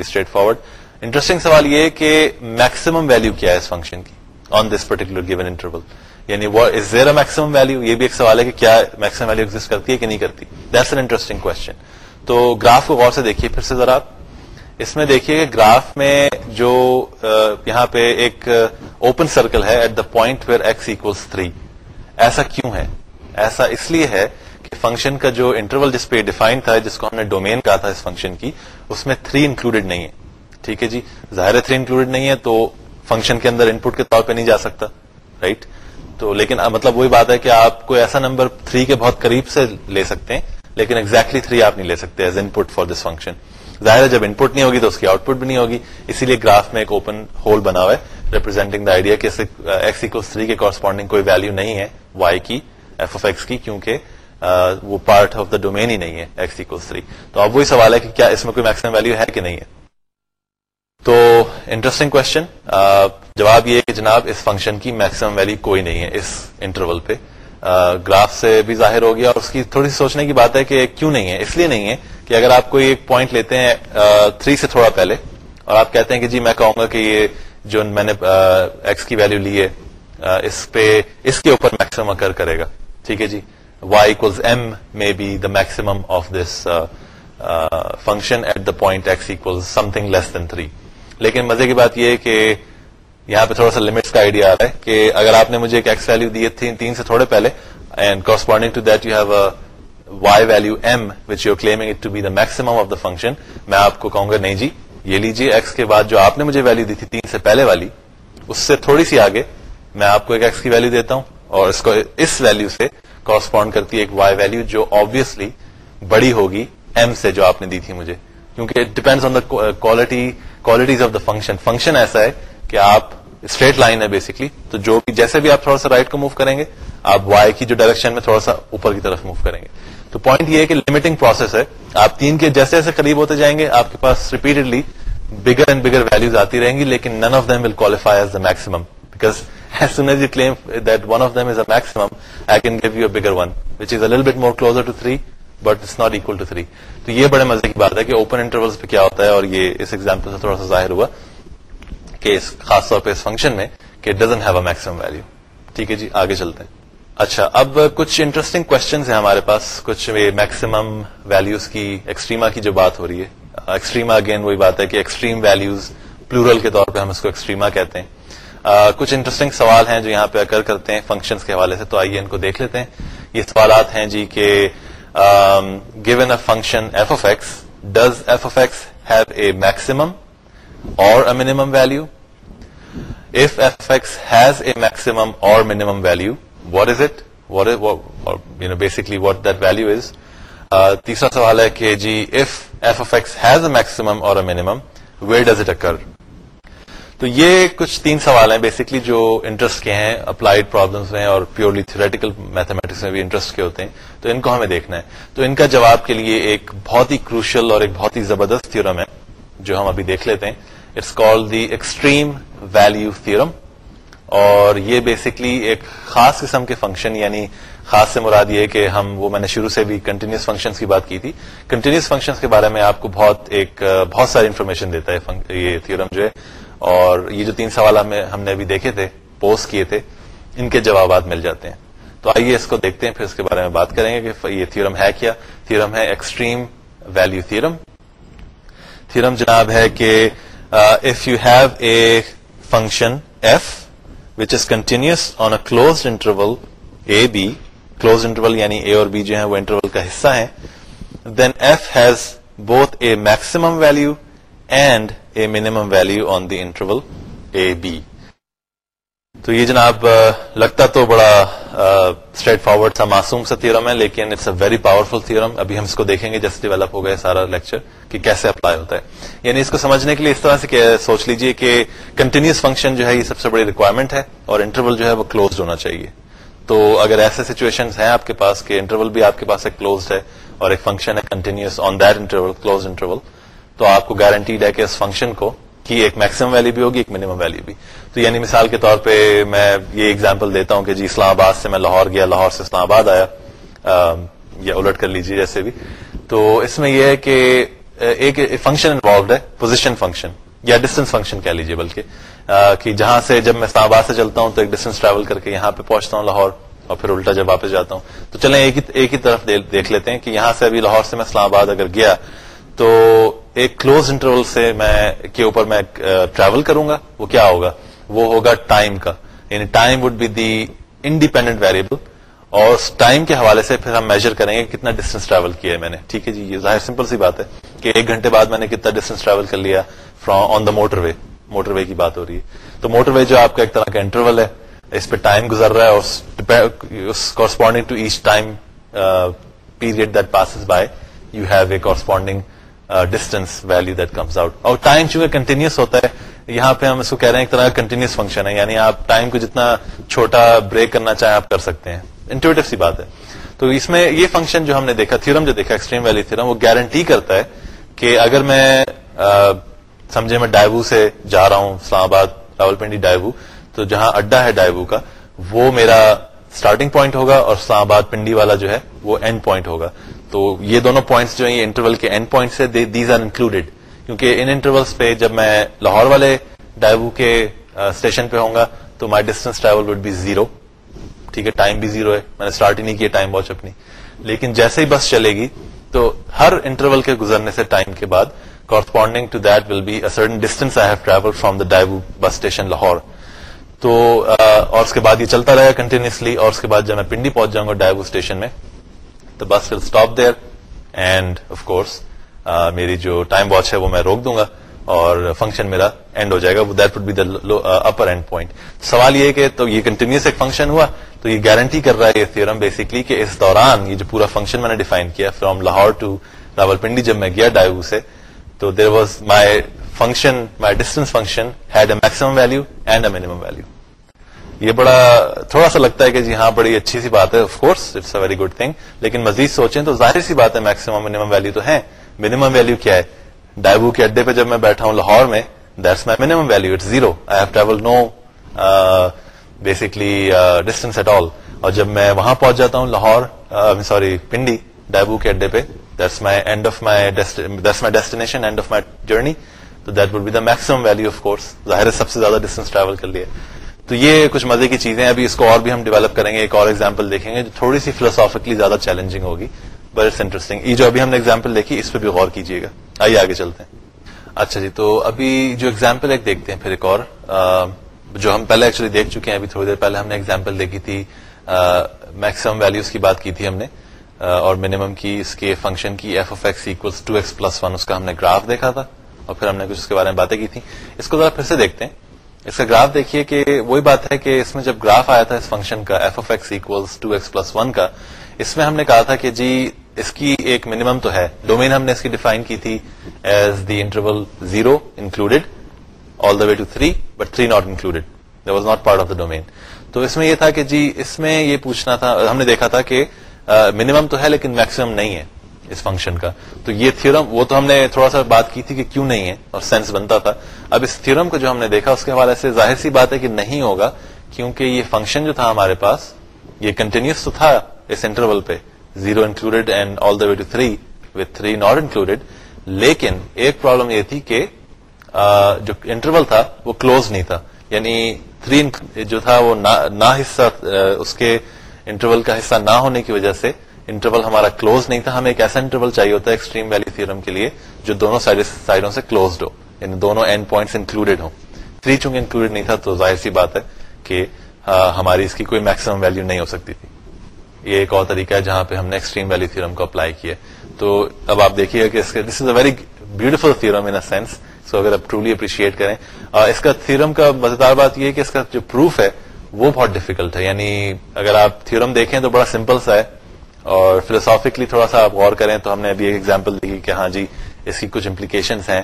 اسٹریٹ فارورڈ انٹرسٹنگ سوال یہ کہ میکسیمم ویلو کیا ہے اس فنکشن کی on this particular given interval یعنی is there a maximum value یہ بھی ایک سوال ہے کہ کیا میکسیمم ویلو ایگزٹ کرتی ہے کہ نہیں کرتی۔ دیٹس این انٹرسٹنگ کوشچن تو گراف کو غور سے دیکھیے پھر سے ذرا۔ اس میں دیکھیے کہ گراف میں جو یہاں پہ ایک اوپن سرکل ہے at the point where x equals three. ایسا کیوں ہے؟ ایسا اس لیے ہے کہ فنکشن کا جو انٹرول جس پہ ڈیفائن تھا، جس کو ہم نے ڈومین کہا تھا اس فنکشن کی، اس میں تھری انکلوڈیڈ نہیں ہے۔ ٹھیک ہے جی؟ ظاہر تھری انکلوڈیڈ نہیں ہے تو فنکشن کے اندر ان پٹ کے طور پہ نہیں جا سکتا، رائٹ؟ تو لیکن مطلب وہی بات ہے کہ آپ کو ایسا نمبر تھری کے بہت قریب سے لے سکتے ہیں، لیکن ایگزیکٹلی تھری آپ نہیں لے سکتے as input for this function ظاہر ہے جب ان پٹ نہیں ہوگی تو اس کی آؤٹ پٹ بھی نہیں ہوگی۔ اسی لیے گراف میں ایک اوپن ہول بنا ہوا ہے ریپرزینٹنگ دا آئیڈیا کہ ایکس تھری uh, کے کورسپونڈنگ کوئی ویلو نہیں ہے وائی کی ایف اف ایکس کی، کیونکہ uh, وہ پارٹ آف دا ڈومین ہی نہیں ہے ایکس اکوس تھری تو اب وہی سوال ہے کہ کیا اس میں کوئی میکسیمم ویلو ہے کہ نہیں ہے؟ تو انٹرسٹنگ کوشچن uh, جواب یہ کہ جناب اس فنکشن کی میکسیمم ویلو کوئی نہیں ہے، اس انٹرول پہ۔ گراف سے بھی ظاہر ہو گیا اور اس کی تھوڑی سی سوچنے کی بات ہے کہ کیوں نہیں ہے؟ اس لیے نہیں ہے کہ اگر آپ کوئی ایک پوائنٹ لیتے ہیں تھری سے تھوڑا پہلے اور آپ کہتے ہیں کہ جی میں کہوں گا کہ یہ جو میں نے ایکس کی ویلو لی ہے اس پہ، اس کے اوپر میکسیمم اکر کرے گا۔ ٹھیک ہے جی؟ Y equals m may be the maximum of this function at the point x equal something less than three لیکن مزے کی بات یہ ہے کہ یہاں پہ تھوڑا سا لمٹس کا آئیڈیا آ رہا ہے کہ اگر آپ نے مجھے ایک ایکس ویلو دی تھی تین سے تھوڑے پہلے and corresponding to that you have y value m which you claiming it to be the of the function میں آپ کو کہوں گا، نہیں جی یہ لیجیے ایکس کے بعد جو آپ نے مجھے ویلو دی تھی تین سے پہلے والی، اس سے تھوڑی سی آگے میں آپ کو ایک ایکس کی ویلو دیتا ہوں، اور اس کو اس ویلو سے کورسپونڈ کرتی ہے ایک وائی ویلو جو آبیسلی بڑی ہوگی ایم سے جو آپ نے دی تھی مجھے. کیونکہ depend on the quality qualities of the function function ایسا ہے کہ آپ اسٹریٹ لائن ہے بیسکلی تو جو بھی جیسے بھی آپ تھوڑا سا رائٹ کو موو کریں گے، آپ وائی کی جو ڈائریکشن میں تھوڑا سا اوپر کی طرف موو کریں گے۔ تو پوائنٹ یہ ہے کہ لمیٹنگ پروسیس ہے۔ آپ تین کے جیسے جیسے قریب ہوتے جائیں گے، آپ کے پاس repeatedly bigger and bigger values آتی رہیں گی، لیکن none of them will qualify as the maximum because as soon as you claim that one of them is a maximum I can give you a bigger one which is a bit more closer to three but it's not equal to three تو یہ بڑے مزے کی بات ہے کہ open intervals پہ کیا ہوتا ہے اور یہ اس ایگزامپل سے تھوڑا سا ظاہر ہوا۔ کہ خاص طور پہ اس فنکشن میں، کہ doesn't have a maximum value ٹھیک ہے جی آگے چلتے ہیں۔ اچھا اب کچھ انٹرسٹنگ کوشچنس ہیں ہمارے پاس، کچھ میکسیمم ویلوز کی ایکسٹریما کی جو بات ہو رہی ہے۔ ایکسٹریما اگین وہی بات ہے کہ ایکسٹریم ویلوز پلورل کے طور پہ ہم اس کو ایکسٹریما کہتے ہیں۔ کچھ انٹرسٹنگ سوال ہیں جو یہاں پہ اکر کرتے ہیں فنکشنز کے حوالے سے، تو آئیے ان کو دیکھ لیتے ہیں۔ یہ سوالات ہیں جی کہ given a function f of x does f of x have a maximum اور a minimum value f f x has a maximum اور minimum value what is it what basically what that value is تیسرا سوال ہے کہ جی if f of x has a maximum اور a minimum where does it occur تو یہ کچھ تین سوال ہیں. بیسکلی جو انٹرسٹ کے ہیں اپلائیڈ پرابلمس میں اور پیورلی تھریٹیکل میتھمیٹکس میں بھی انٹرسٹ کے ہوتے ہیں. تو ان کو ہمیں دیکھنا ہے. تو ان کا جواب کے لیے ایک بہت ہی کروشل اور ایک بہت ہی زبردست تھیورم ہے. جو ہم ابھی دیکھ لیتے ہیں it's call the extreme value theorem اور یہ بیسکلی ایک خاص قسم کے فنکشن یعنی خاص سے مراد یہ کہ ہم، وہ میں نے شروع سے بھی کنٹینیوس فنکشن کی بات کی تھی۔ کنٹینیوس فنکشن کے بارے میں آپ کو بہت ایک، بہت ساری انفارمیشن دیتا ہے یہ تھیورم جو ہے۔ اور یہ جو تین سوال ہم نے ابھی دیکھے تھے پوسٹ کیے تھے، ان کے جوابات مل جاتے ہیں۔ تو آئیے اس کو دیکھتے ہیں، پھر اس کے بارے میں بات کریں گے کہ یہ تھیورم ہے کیا۔ تھیورم ہے ایکسٹریم ویلو تھیورم تھیورم جناب ہے کہ if you have a function f which is continuous on a closed interval a b closed interval یعنی اے اور بی جو ہے وہ انٹرول کا حصہ ہے then f has both a maximum value and a minimum value on the interval a b تو یہ جناب uh, لگتا تو بڑا اسٹریٹ فارورڈ تھا معصوم سا تھیورم ہے، لیکن it's a very powerful theorem ابھی ہم اس کو دیکھیں گے جیسے ڈیولپ ہو گیا سارا لیکچر کہ کیسے اپلائی ہوتا ہے۔ یعنی اس کو سمجھنے کے لیے اس طرح سے سوچ لیجیے کہ کنٹینیوس فنکشن جو ہے، یہ سب سے بڑی ریکوائرمنٹ ہے اور انٹرول جو ہے، وہ کلوز ہونا چاہیے۔ تو اگر ایسے سچویشن ہیں آپ کے پاس کہ انٹرول بھی آپ کے پاس ایک کلوز ہے اور ایک فنکشن ہے continuous on that interval closed interval تو آپ کو گارنٹیڈ ہے کہ اس فنکشن کو، کی ایک میکسیمم ویلو بھی ہوگی، ایک منیمم ویلو بھی۔ تو یعنی مثال کے طور پہ میں یہ ایگزامپل دیتا ہوں کہ جی اسلام آباد سے میں لاہور گیا، لاہور سے اسلام آباد آیا یا الٹ کر لیجیے جیسے بھی۔ تو اس میں یہ ہے کہ ایک فنکشن انوالوڈ ہے پوزیشن فنکشن یا ڈسٹینس فنکشن کہہ لیجیے بلکہ۔ کہ جہاں سے جب میں اسلام آباد سے چلتا ہوں تو ایک ڈسٹینس ٹریول کر کے یہاں پہ پہنچتا ہوں لاہور اور پھر الٹا جب واپس جاتا ہوں۔ تو چلیں ایک ہی طرف دیکھ لیتے ہیں کہ یہاں سے ابھی لاہور سے میں اسلام آباد اگر گیا تو ایک کلوز انٹرول سے میں، کے اوپر میں ٹریول کروں گا، وہ کیا ہوگا؟ وہ ہوگا ٹائم کا. یعنی time would be the independent variable اور ٹائم کے حوالے سے پھر ہم میجر کریں گے کتنا ڈسٹینس ٹریول کیا ہے میں نے. ٹھیک ہے جی یہ ظاہر سمپل سی بات ہے کہ ایک گھنٹے بعد میں نے کتنا ڈسٹینس ٹریول کر لیا from on the motorway motorway کی بات ہو رہی ہے. تو موٹر وے جو آپ کا ایک طرح کا انٹرول ہے، اس پہ ٹائم گزر رہا ہے اور corresponding to each time period that passes by you have a corresponding distance value that comes out اور ٹائم چونکہ کنٹینیوس ہوتا ہے یہاں پہ ہم اس کو کہہ رہے ہیں ایک طرح کا کنٹینیوس فنکشن ہے یعنی آپ ٹائم کو جتنا چھوٹا بریک کرنا چاہیں آپ کر سکتے ہیں۔ انٹویٹو سی بات ہے۔ تو اس میں یہ فنکشن جو ہم نے دیکھا تھیورم جو دیکھا ایکسٹریم ویلی تھیورم وہ گارنٹی کرتا ہے کہ اگر میں سمجھے میں ڈائیو سے جا رہا ہوں، اسلام آباد راول پنڈی ڈائیو تو جہاں اڈا ہے ڈائیو کا، وہ میرا اسٹارٹنگ پوائنٹ ہوگا اور اسلام آباد پنڈی والا جو ہے، وہ اینڈ پوائنٹ ہوگا۔ تو یہ دونوں پوائنٹس جو ہیں، یہ انٹرول کے end points these are included کیونکہ ان انٹرولس پہ جب میں لاہور والے ڈائیو کے اسٹیشن پہ ہوں گا، تو my distance travel would be zero ٹھیک ہے ٹائم بھی زیرو ہے۔ میں نے اسٹارٹ ہی نہیں کیا ٹائم واچ اپنی۔ لیکن جیسے ہی بس چلے گی، تو ہر انٹرول کے گزرنے سے ٹائم کے بعد corresponding to that will be certain distance I have travel from the Daewoo bus station Lahore. تو اور اس کے بعد یہ چلتا رہے گا کنٹینیوسلی اور اس کے بعد جب میں پنڈی پہنچ جاؤں گا ڈائیو اسٹیشن میں، تو bus will stop there and of course میری جو ٹائم واچ ہے وہ میں روک دوں گا اور فنکشن میرا اینڈ ہو جائے گا that would be the upper end point سوال یہ کہ تو یہ کنٹینیوس ایک فنکشن ہوا، تو یہ گارنٹی کر رہا ہے یہ تھیورم بیسکلی کہ اس دوران یہ جو پورا فنکشن میں نے ڈیفائن کیا from Lahore to Rawalpindi جب میں گیا ڈائیو سے، تو there was my function my distance function had a maximum value and a minimum value یہ بڑا تھوڑا سا لگتا ہے کہ جی ہاں بڑی اچھی سی بات ہے of course it's a very good thing لیکن مزید سوچیں تو ظاہر سی بات ہے میکسیمم منیمم ویلو تو ہے منیمم ویلو کیا ہے؟ ڈائبو کے اڈے پہ جب میں بیٹھا ہوں لاہور میں that's my minimum value it's zero I have travel no basically distance at all اور جب میں وہاں پہنچ جاتا ہوں Lahore uh, sorry Pindi Daewoo کے اڈے پہ that's my end of my that's my destination end of my journey تو that would be the maximum value of course ظاہر ہے سب سے زیادہ ڈسٹینس ٹریول کر لیا تو یہ کچھ مزے کی چیزیں ابھی اس کو اور بھی ہم ڈیولپ کریں گے، ایک اور ایگزامپل دیکھیں گے جو تھوڑی سی فلوسافکلی زیادہ چیلنجنگ ہوگی. بٹ انٹرسٹنگ یہ جو ابھی ہم نے ایگزامپل دیکھی، اس پہ بھی غور کیجیے گا۔ آئیے آگے چلتے ہیں۔ اچھا جی تو ابھی جو ایگزامپل ایک دیکھتے ہیں پھر ایک اور۔ جو ہم پہلے ایکچولی دیکھ چکے ہیں، ابھی تھوڑی دیر پہلے ہم نے ایگزامپل دیکھی تھی۔ میکسیمم ویلوز کی بات کی تھی ہم نے۔ اور منیمم کی اس کے فنکشن کی f of x x two x plus one اس کا ہم نے گراف دیکھا تھا۔ اور پھر ہم نے کچھ اس کے بارے میں باتیں کی تھی اس کو ذرا پھر سے دیکھتے ہیں۔ اس کا گراف دیکھیے کہ وہی بات ہے کہ اس میں جب گراف آیا تھا اس فنکشن کا f of x two x plus one کا، اس میں ہم نے کہا تھا کہ جی اس کی ایک منیمم تو ہے۔ ڈومین ہم نے اس کی ڈیفائن کی تھی as the interval zero included all the way to three but three not included was not part of the domain تو اس میں یہ تھا کہ جی اس میں یہ پوچھنا تھا، ہم نے دیکھا تھا کہ منیمم تو ہے لیکن میکسیمم نہیں ہے اس فنکشن کا۔ تو یہ تھیورم وہ تو ہم نے تھوڑا سا بات کی تھی کہ کیوں نہیں ہے اور سینس بنتا تھا۔ اب اس تھیورم کو جو ہم نے دیکھا، اس کے حوالے سے ظاہر سی بات ہے کہ نہیں ہوگا، کیونکہ یہ فنکشن جو تھا ہمارے پاس، یہ کنٹینیوس تو تھا اس انٹرول پہ۔ Zero included and all the way to three with three not included لیکن ایک پرابلم یہ تھی کہ جو انٹرول تھا وہ کلوز نہیں تھا یعنی تھری جو تھا وہ نہ حصہ اس کے انٹرول کا حصہ نہ ہونے کی وجہ سے انٹرول ہمارا کلوز نہیں تھا ہمیں ایک ایسا انٹرول چاہیے ہوتا ہے ایکسٹریم ویلی تھرم کے لیے جو دونوں سائڈوں سے کلوزڈ ہو یعنی دونوں اینڈ پوائنٹس انکلوڈیڈ ہوں تھری چونکہ انکلوڈیڈ نہیں تھا تو ظاہر سی بات ہے کہ ہماری اس کی کوئی میکسیمم ویلو نہیں ہو سکتی تھی یہ ایک اور طریقہ ہے جہاں پہ ہم نے ایکسٹریم ویلی تھرم کو اپلائی کیا تو اب آپ دیکھیے کہ this is a very beautiful theorem in sense so اگر آپ ٹرولی اپریشیٹ کریں۔ اس کا تھرم کا مزیدار بات یہ ہے کہ اس کا جو پروف ہے، وہ بہت ڈیفیکلٹ ہے۔ یعنی اگر آپ تھرم دیکھیں تو بڑا سمپل سا ہے۔ اور فلوسافکلی تھوڑا سا آپ غور کریں تو ہم نے ابھی ایک ایگزامپل دیکھی کہ ہاں جی اس کی کچھ امپلیکیشنس ہیں۔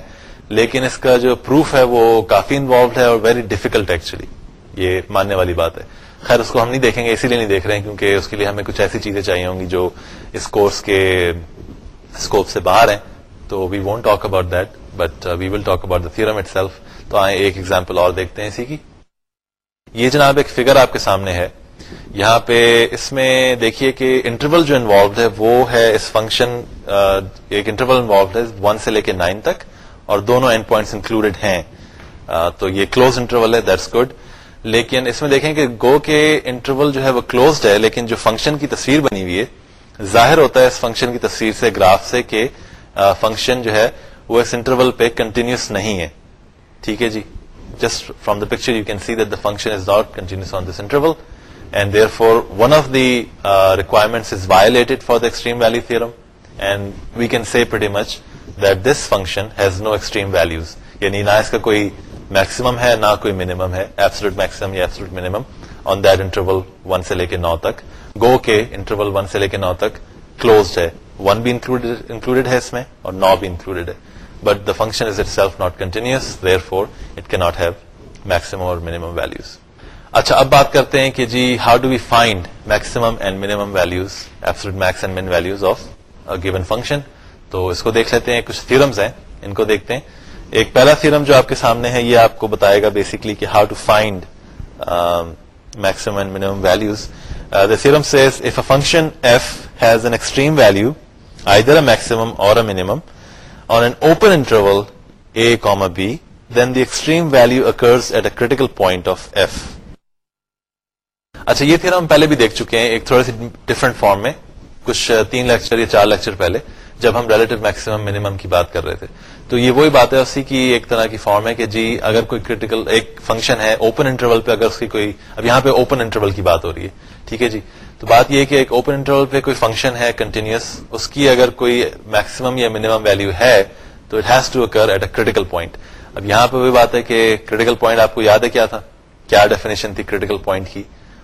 لیکن اس کا جو پروف ہے، وہ کافی انوالوڈ ہے اور ویری ڈیفیکلٹ ایکچولی یہ ماننے والی بات ہے۔ خیر، اس کو ہم نہیں دیکھیں گے، اسی لیے نہیں دیکھ رہے ہیں، کیونکہ اس کے لیے ہمیں کچھ ایسی چیزیں چاہیے ہوں گی جو اس کورس کے اسکوپ سے باہر ہیں۔ تو we won't talk about that but we will talk about the theorem itself تو آئیں ایک ایگزامپل اور دیکھتے ہیں اسی کی۔ یہ جناب ایک فگر آپ کے سامنے ہے۔ یہاں پہ اس میں دیکھیے کہ انٹرول جو انوالوڈ ہے، وہ ہے اس فنکشن uh, ایک انٹرول انوالوڈ ہے ون سے لے کے نائن تک، اور دونوں اینڈ پوائنٹس انکلوڈیڈ ہیں uh, تو یہ کلوز انٹرول ہے دیٹس گڈ لیکن اس میں دیکھیں کہ گو کے انٹرول جو ہے وہ کلوزڈ ہے، لیکن جو فنکشن کی تصویر بنی ہوئی ہے، ظاہر ہوتا ہے اس فنکشن کی تصویر سے گراف سے کہ فنکشن جو ہے وہ اس انٹرول پہ کنٹینیوس نہیں ہے۔ ٹھیک ہے جی؟ Just from the picture you can see that the function is not continuous on this interval and therefore one of the requirement is violated for the extreme value theorem and we can see pretty much that this function has no extreme values یعنی نہ اس کا کوئی maximum ہے نہ کوئی minimum ہے absolute maximum یا absolute minimum on that interval one سے لے کے نو تک گو کے انٹرول ون سے لے کے نو تک کلوزڈ ہے ون بھی انکلوڈیڈ ہے اس میں اور نو بھی انکلوڈیڈ ہے but the function is itself not continuous there for it کی ناٹ ہیو میکسیمم اور منیمم ویلوز اچھا اب بات کرتے ہیں کہ جی how do we find maximum and minimum values absolute max and min values of given function تو اس کو دیکھ لیتے ہیں کچھ تھرمز ہیں ان کو دیکھتے ہیں ایک پہلا تھرم جو آپ کے سامنے ہے، یہ آپ کو بتائے گا بیسکلی کہ how to find maximum and minimum values the theorem says if a function f has an extreme value I a maximum or a minimum on an open interval a comma b then the extreme value occurs at a critical point of f اچھا یہ theorem ہم پہلے بھی دیکھ چکے ہیں، ایک تھوڑی سی ڈفرنٹ فارم میں، کچھ تین لیکچر یا چار لیکچر پہلے۔ جب ہم ریلیٹو میکسیمم منیمم کی بات کر رہے تھے۔ تو یہ وہی بات ہے اسی کی ایک طرح کی فارم ہے کہ جی اگر کوئی کریٹیکل ایک فنکشن ہے اوپن انٹرول پہ اگر اس کی کوئی اب یہاں پہ اوپن انٹرول کی بات ہو رہی ہے۔ ٹھیک ہے جی؟ تو بات یہ کہ ایک اوپن انٹرول پہ کوئی فنکشن ہے کنٹینیوس اس کی اگر کوئی میکسیمم یا منیمم ویلو ہے، تو it has to occur at a critical point اب یہاں پہ وہی بات ہے کہ کریٹیکل پوائنٹ آپ کو یاد ہے کیا تھا؟ کیا ڈیفینیشن تھی کریٹیکل پوائنٹ کی؟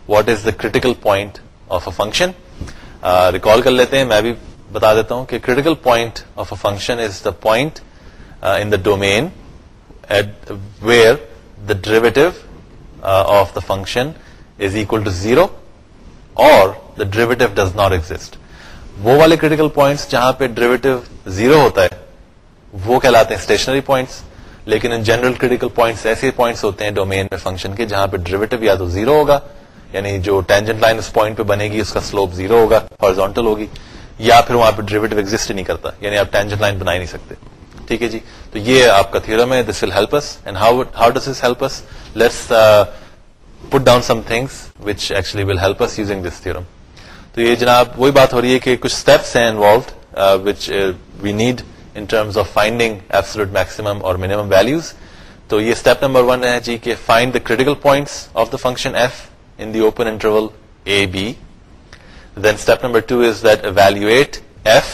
What is the critical point of a function recall کر لیتے ہیں، میں بھی بتا دیتا ہوں کہ critical point of a function is the point in the domain at where the derivative of the function is equal to zero or the derivative does not exist وہ والے کریٹیکل پوائنٹس جہاں پہ ڈریویٹو زیرو ہوتا ہے، وہ کہلاتے ہیں stationary points لیکن ان جنرل کریٹیکل پوائنٹس ایسے پوائنٹس ہوتے ہیں ڈومین میں فنکشن کے جہاں پہ ڈریویٹو یا تو زیرو ہوگا یعنی جو ٹینجنٹ لائن اس پوائنٹ پہ بنے گی اس کا سلوپ زیرو ہوگا ہارزونٹل ہوگی. یا پھر وہاں پہ ڈریویٹو ایگزٹ ہی نہیں کرتا یعنی آپ ٹینجنٹ لائن بنا ہی نہیں سکتے۔ ٹھیک ہے جی؟ تو یہ آپ کا تھیورم ہے this will help us and how how does this help us let's put down some things which actually will help us using this theorem تو یہ جناب، وہی بات ہو رہی ہے کہ کچھ اسٹیپس ہیں involved which we need in terms of finding absolute maximum اور منیمم ویلوز تو یہ اسٹیپ نمبر ون ہے جی کہ find the critical points of the function f in the open interval a b then step number two is that evaluate f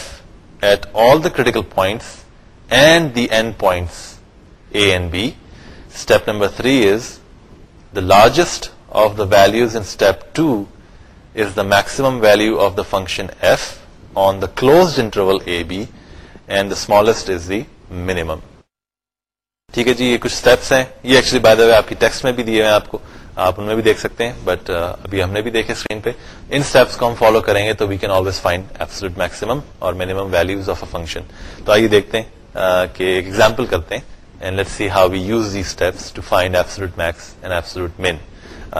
at all the critical points and the end points a and b step number three is the largest of the values in step two is the maximum value of the function f on the closed interval a b and the smallest is the minimum ٹھیک ہے جی یہ کچھ steps ہیں۔ یہ actually by the وے آپ کی text میں بھی دیے ہیں آپ کو۔ آپ ان میں بھی دیکھ سکتے ہیں بٹ uh, ابھی ہم نے بھی دیکھے اسکرین پہ۔ ان اسٹیپس کو ہم فالو کریں گے تو we can always find absolute maximum اور minimum values of a function تو آئیے دیکھتے ہیں uh, کہ ایک ایگزامپل کرتے ہیں and let see how we use the steps to find absolute max and absolute min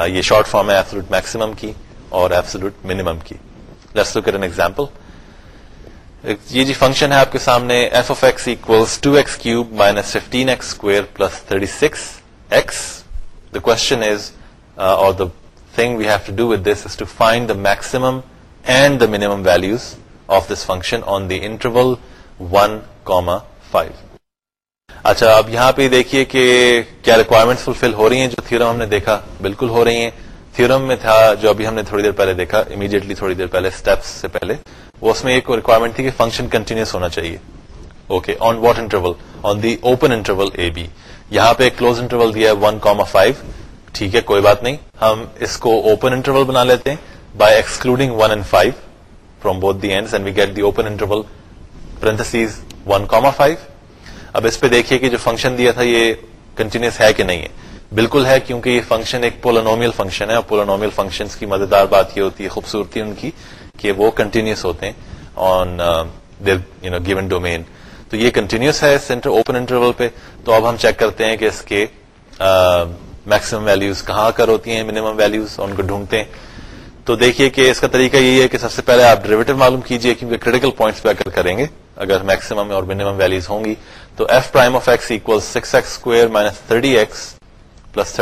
یہ شارٹ فارم ہے ایبسلوٹ میکسیمم کی اور ایبسلوٹ منیمم کی۔ لیٹس لک این ایگزامپل یہ جی فنکشن ہے آپ کے سامنے f of x equals to x cube minus fifteen x square plus thirty six x the question is اور the thing we have to do with this is to find the maximum and the minimum values of this function on the interval one comma five اچھا اب یہاں پہ دیکھیے کہ کیا requirement فلفل ہو رہی ہیں جو تھیورم ہم نے دیکھا؟ بالکل ہو رہی ہیں۔ تھیورم میں تھا جو ابھی ہم نے تھوڑی دیر پہلے دیکھا امیڈیٹلی تھوڑی دیر پہلے اسٹیپس سے پہلے۔ وہ اس میں ایک ریکوائرمنٹ تھی کہ فنکشن کنٹینیوس ہونا چاہیے۔ Okay on what interval on the open interval a b یہاں پہ کلوز انٹرول دیا ہے ون کاما فائیو ٹھیک ہے کوئی بات نہیں۔ ہم اس کو اوپن انٹرول بنا لیتے ہیں by excluding one and five from both the end and we get the open interval parentheses one comma five اب اس پہ دیکھیے کہ جو فنکشن دیا تھا یہ کنٹینیوس ہے کہ نہیں ہے۔ بالکل ہے کیونکہ یہ فنکشن ایک پولانومیل فنکشن ہے اور پولانومیل فنکشن کی مزیدار بات یہ ہوتی ہے خوبصورتی ان کی کہ وہ کنٹینیوس ہوتے ہیں on there you know given domain تو یہ کنٹینیوس ہے سینٹر اوپن انٹرول پہ۔ تو اب ہم چیک کرتے ہیں کہ اس کے uh, میکسیمم ویلوز کہاں کر ہوتی ہیں منیمم ویلوز ان کو ڈھونڈتے ہیں. تو دیکھیے کہ اس کا طریقہ یہی ہے کہ سب سے پہلے آپ ڈریویٹو معلوم کیجیے کیونکہ کریٹیکل پوائنٹس پہ اگر کریں گے، اگر میکسیمم اور منیمم ویلوز ہوں گی، تو f prime of x equal six x square minus thirty x plus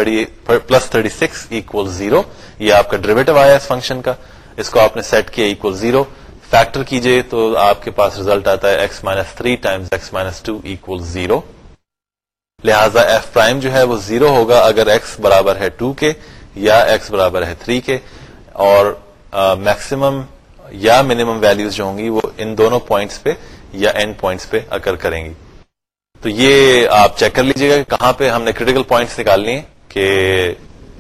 plus thirty six equal zero یہ آپ کا ڈریویٹو آیا اس فنکشن کا. اس کو آپ نے سیٹ کیا اکول زیرو فیکٹر کیجیے تو آپ کے پاس ریزلٹ آتا ہے x minus three times x minus two equal zero لہذا ایف پرائم جو ہے وہ زیرو ہوگا اگر ایکس برابر ہے ٹو کے یا ایکس برابر ہے تھری کے اور میکسیمم یا منیمم ویلوز جو ہوں گی وہ ان دونوں پوائنٹس پہ یا اینڈ پوائنٹس پہ اکر کریں گی۔ تو یہ آپ چیک کر لیجیے گا کہ کہاں پہ ہم نے کریٹیکل پوائنٹس نکالنی ہے کہ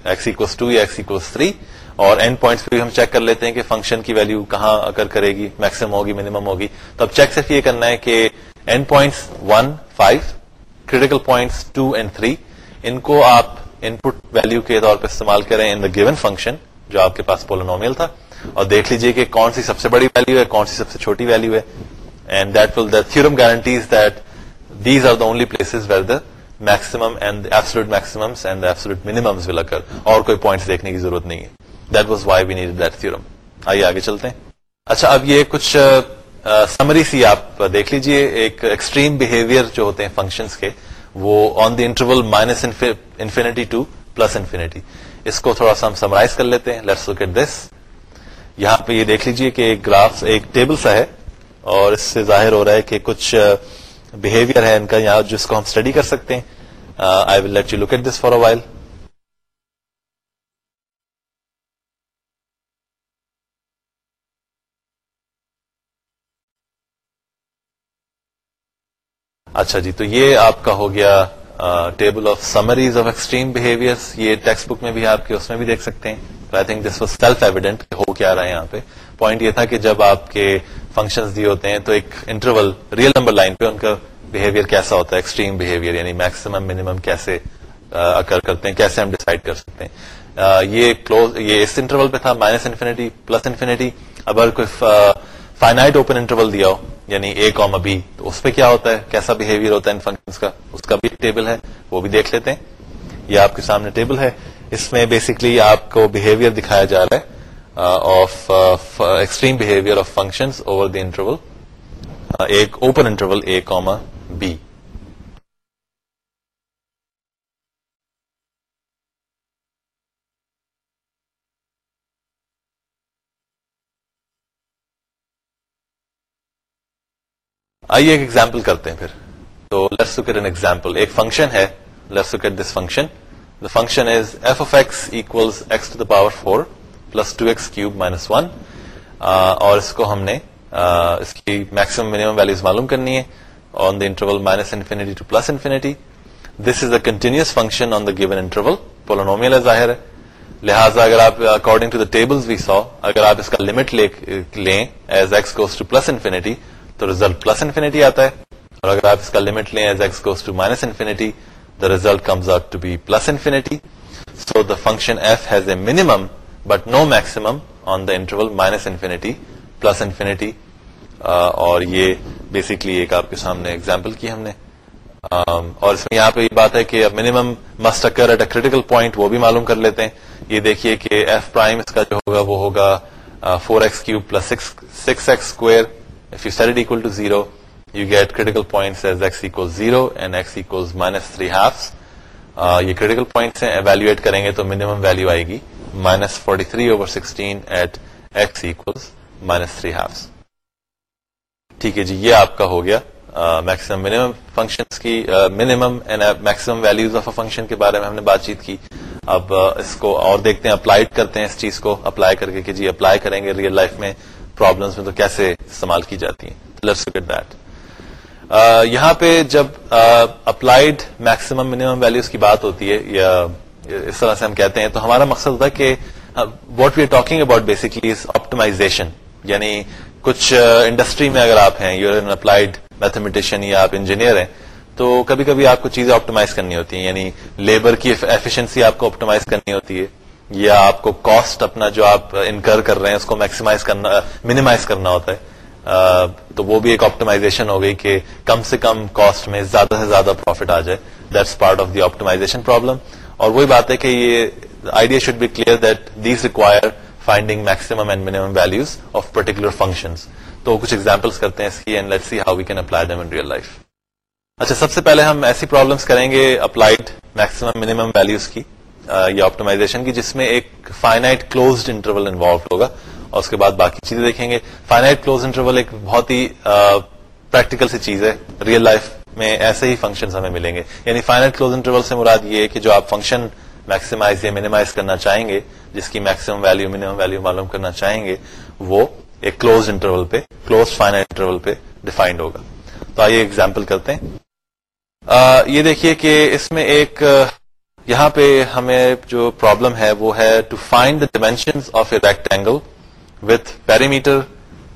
ایکس اکوس ٹو یا ایکس اکوس تھری اور اینڈ پوائنٹس پہ بھی ہم چیک کر لیتے ہیں کہ فنکشن کی ویلو کہاں اکر کرے گی میکسیمم ہوگی منیمم ہوگی۔ تو اب چیک صرف یہ کرنا ہے کہ end points one five critical points two and three ان کو آپ ان پٹ ویلو کے طور پہ استعمال کریں ان دا گیون فنکشن جو آپ کے پاس پولونومیل تھا اور دیکھ لیجیے کہ کون سی سب سے بڑی ویلو ہے کون سی سب سے چھوٹی ویلو ہے and that will the theorem guarantees that these are the only places where the maximum and absolute maximums and absolute minimums will occur اور کوئی پوائنٹس دیکھنے کی ضرورت نہیں ہے that was why we need that theorem آئیے آگے چلتے ہیں اچھا اب یہ کچھ سمری سی آپ دیکھ لیجیے، ایک ایکسٹریم بہیویئر جو ہوتے ہیں فنکشنس کے، وہ on the interval minus infinity to plus infinity اس کو تھوڑا سا ہم سمرائز کر لیتے ہیں. لیٹس لک ایٹ دس یہاں پہ یہ دیکھ لیجیے کہ ایک گراف ایک ٹیبل سا ہے، اور اس سے ظاہر ہو رہا ہے کہ کچھ بہیویئر ہے ان کا یہاں جس کو ہم اسٹڈی کر سکتے ہیں۔ I will let you look at this for a while اچھا جی تو یہ آپ کا ہو گیا table of summaries of extreme behaviour یہ ٹیکسٹ بک میں بھی آپ کے اس میں بھی دیکھ سکتے ہیں. I think this was self evident ہو کیا رہا ہے یہاں پہ. پوائنٹ یہ تھا کہ جب آپ کے فنکشن دیے ہوتے ہیں تو ایک انٹرول ریئل نمبر لائن پہ ان کا بہیویئر کیسا ہوتا ہے؟ ایکسٹریم بہیویئر یعنی میکسیمم منیمم کیسے اکر کرتے ہیں؟ کیسے ہم ڈیسائڈ کر سکتے ہیں؟ یہ کلوز یہ اس انٹرول پہ تھا مائنس انفینٹی پلس انفینٹی اگر کوئی فائنائٹ اوپن انٹرول دیا ہو یعنی اے کام ابھی تو اس پہ کیا ہوتا ہے؟ کیسا بہیویئر ہوتا ہے ان فنکشنز کا؟ اس کا بھی ٹیبل ہے، وہ بھی دیکھ لیتے ہیں۔ یہ آپ کے سامنے ٹیبل ہے۔ اس میں بیسکلی آپ کو بہیویئر دکھایا جا رہا ہے of extreme behaviour of functions over the interval ایک open interval a comma b آئیے ایک ایگزامپل کرتے ہیں پھر۔ تو let's look at an example ایک فنکشن ہے. Let's look at this function the function is f of x equals x to the power four plus two x cube minus one اور اس کو ہم نے uh, اس کی میکسیمم منیمم ویلوز معلوم کرنی ہے on the interval minus infinity to plus infinity this is a continuous function on the given interval polynomial ظاہر ہے. لہٰذا اگر آپ according to the table we so اگر آپ اس کا لمٹ لیں as x goes to plus infinity تو ریزلٹ پلس انفینٹی آتا ہے۔ اور اگر آپ اس کا لمٹ لیں as x goes to minus infinity the result comes out to be plus infinity so the function f has a minimum but no maximum on the interval minus infinity plus infinity اور یہ basically ایک آپ کے سامنے example کی ہم نے۔ um, اور اس میں یہاں پہ یہ بات ہے کہ minimum must occur at a critical point وہ بھی معلوم کر لیتے ہیں۔ یہ دیکھیے کہ ایف پرائم اس کا جو ہوگا وہ ہوگا four x cube plus six x square If you set it equal to 0, you get critical points as x equals 0 and x equals minus 3 halves. Uh, یہ critical points ہیں evaluate کریں گے تو minimum value آئے گی. Minus 43 over 16 at x equals minus 3 halves. ٹھیک ہے جی یہ آپ کا ہو گیا. میکسیمم منیمم فنکشن کی minimum and maximum values of a function کے بارے میں ہم نے بات چیت کی. اب uh, اس کو اور دیکھتے ہیں اپلائڈ کرتے ہیں اس چیز کو. اپلائی کر کے کہ جی اپلائی کریں گے ریئل لائف میں. پرابلمس میں تو کیسے استعمال کی جاتی ہیں؟ لیٹس گیٹ دیٹ یہاں پہ جب اپلائیڈ میکسیمم منیمم ویلوز کی بات ہوتی ہے، یا اس طرح سے ہم کہتے ہیں، تو ہمارا مقصد ہوتا ہے کہ what we are talking about basically is optimization یعنی کچھ انڈسٹری میں اگر آپ ہیں یو این اپلائیڈ میتھمیٹیشین یا آپ انجینئر ہیں، تو کبھی کبھی آپ کو چیزیں آپٹمائز کرنی ہوتی ہیں یعنی لیبر کی ایفیشنسی آپ کو آپٹمائز کرنی ہوتی ہے۔ یا آپ کو کاسٹ اپنا جو آپ انکر کر رہے ہیں اس کو میکسیمائز کرنا منیمائز کرنا ہوتا ہے۔ تو وہ بھی ایک آپٹمائزیشن ہو گئی کہ کم سے کم کاسٹ میں زیادہ سے زیادہ پروفٹ آ جائے۔ That's part of the optimization problem اور وہی بات ہے کہ یہ idea should be clear that these require finding maximum and minimum values of particular functions تو کچھ ایگزامپلس کرتے ہیں اس کی and let see how we can apply them in real life اچھا سب سے پہلے ہم ایسی پرابلمس کریں گے اپلائڈ میکسیمم منیمم ویلوز کی۔ یا آپٹمائزیشن کی، جس میں ایک فائنائٹ کلوزڈ انٹرول انوالوڈ ہوگا، اور اس کے بعد باقی چیزیں دیکھیں گے۔ فائنائٹ کلوز انٹرول ایک بہت ہی پریکٹیکل سی چیز ہے۔ ریئل لائف میں ایسے ہی فنکشن ہمیں ملیں گے۔ یعنی فائنائٹ کلوز انٹرول سے مراد یہ ہے کہ جو آپ فنکشن میکسیمائز یا مینیمائز کرنا چاہیں گے، جس کی میکسیمم ویلو منیمم ویلو معلوم کرنا چاہیں گے، وہ ایک کلوز انٹرول پہ کلوز فائنائٹ انٹرول پہ ڈیفائنڈ ہوگا۔ تو آئیے ایگزامپل کرتے ہیں۔ یہ دیکھیے کہ اس میں ایک یہاں پہ ہمیں جو پرابلم ہے وہ ہے to find the dimension of a rectangle with perimeter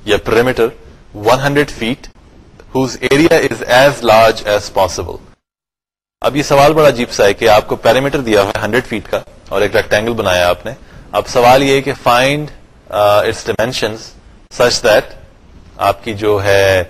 یا perimeter 100 feet whose area is as large as possible اب یہ سوال بڑا عجیب سا ہے کہ آپ کو پیرامیٹر دیا ہوا ہے ہنڈریڈ فیٹ کا اور ایک ریکٹینگل بنایا آپ نے. اب سوال یہ کہ find its dimension such that آپ کی جو ہے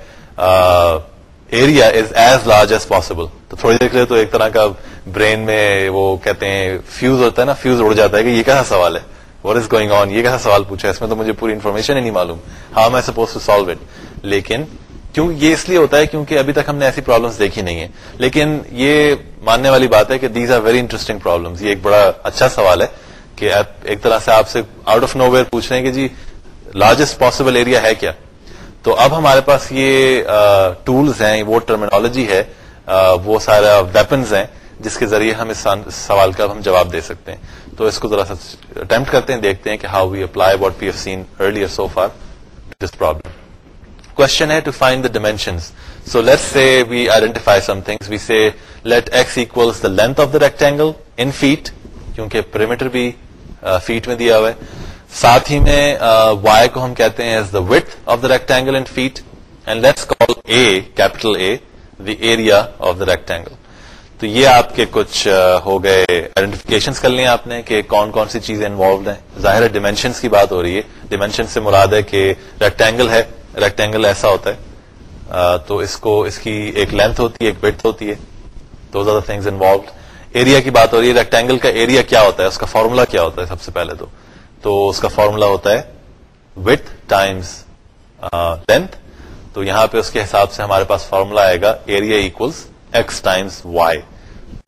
area is as large as possible تو تھوڑی دیکھ لے تو ایک طرح کا برین میں وہ کہتے ہیں فیوز ہوتا ہے نا فیوز اڑ جاتا ہے کہ یہ کیسا سوال ہے? وٹ از گوئنگ آن یہ کیسا سوال پوچھا ہے؟ اس میں تو مجھے پوری انفارمیشن ہی نہیں معلوم. ہاں میں سپوز ٹو سالو اٹ لیکن کیوں یہ اس لیے ہوتا ہے کیونکہ ابھی تک ہم نے ایسی پرابلمس دیکھی نہیں ہے لیکن یہ ماننے والی بات ہے کہ these are very interesting problems یہ ایک بڑا اچھا سوال ہے کہ ایک طرح سے آپ سے آؤٹ آف نو ویئر پوچھ رہے ہیں کہ جی لارجسٹ پاسبل ایریا ہے کیا؟ تو اب ہمارے پاس یہ ٹولس ہیں، وہ ٹرمینالوجی ہے وہ سارا ویپنز ہیں. جس کے ذریعے ہم اس سوال کا ہم جواب دے سکتے ہیں۔ تو اس کو ذرا سا اٹمپٹ کرتے ہیں دیکھتے ہیں کہ how we apply what we have seen earlier so for this problem question ہے to find the dimension So let's say we identify some things. We say let x equals the length of the rectangle in feet, کیونکہ perimeter بھی uh, feet میں دیا ہوا ہے ساتھ ہی میں y کو ہم کہتے ہیں as the width of the rectangle in feet and let's call a capital A the area of the rectangle. تو یہ آپ کے کچھ ہو گئے آئیڈینٹیفکیشن کر لیں آپ نے کہ کون کون سی چیزیں انوالوڈ ہیں۔ ظاہر ہے ڈیمینشنس کی بات ہو رہی ہے۔ ڈیمینشن سے مراد ہے کہ ریکٹینگل ہے۔ ریکٹینگل ایسا ہوتا ہے۔ تو اس کو، اس کی ایک لینتھ ہوتی ہے، ایک بٹ ہوتی ہے۔ Those are things involved area کی بات ہو رہی ہے۔ ریکٹینگل کا ایریا کیا ہوتا ہے؟ اس کا فارمولا کیا ہوتا ہے سب سے پہلے تو؟ تو اس کا فارمولا ہوتا ہے وتھ ٹائمس لینتھ تو یہاں پہ اس کے حساب سے ہمارے پاس فارمولا آئے گا۔ Area equals x times y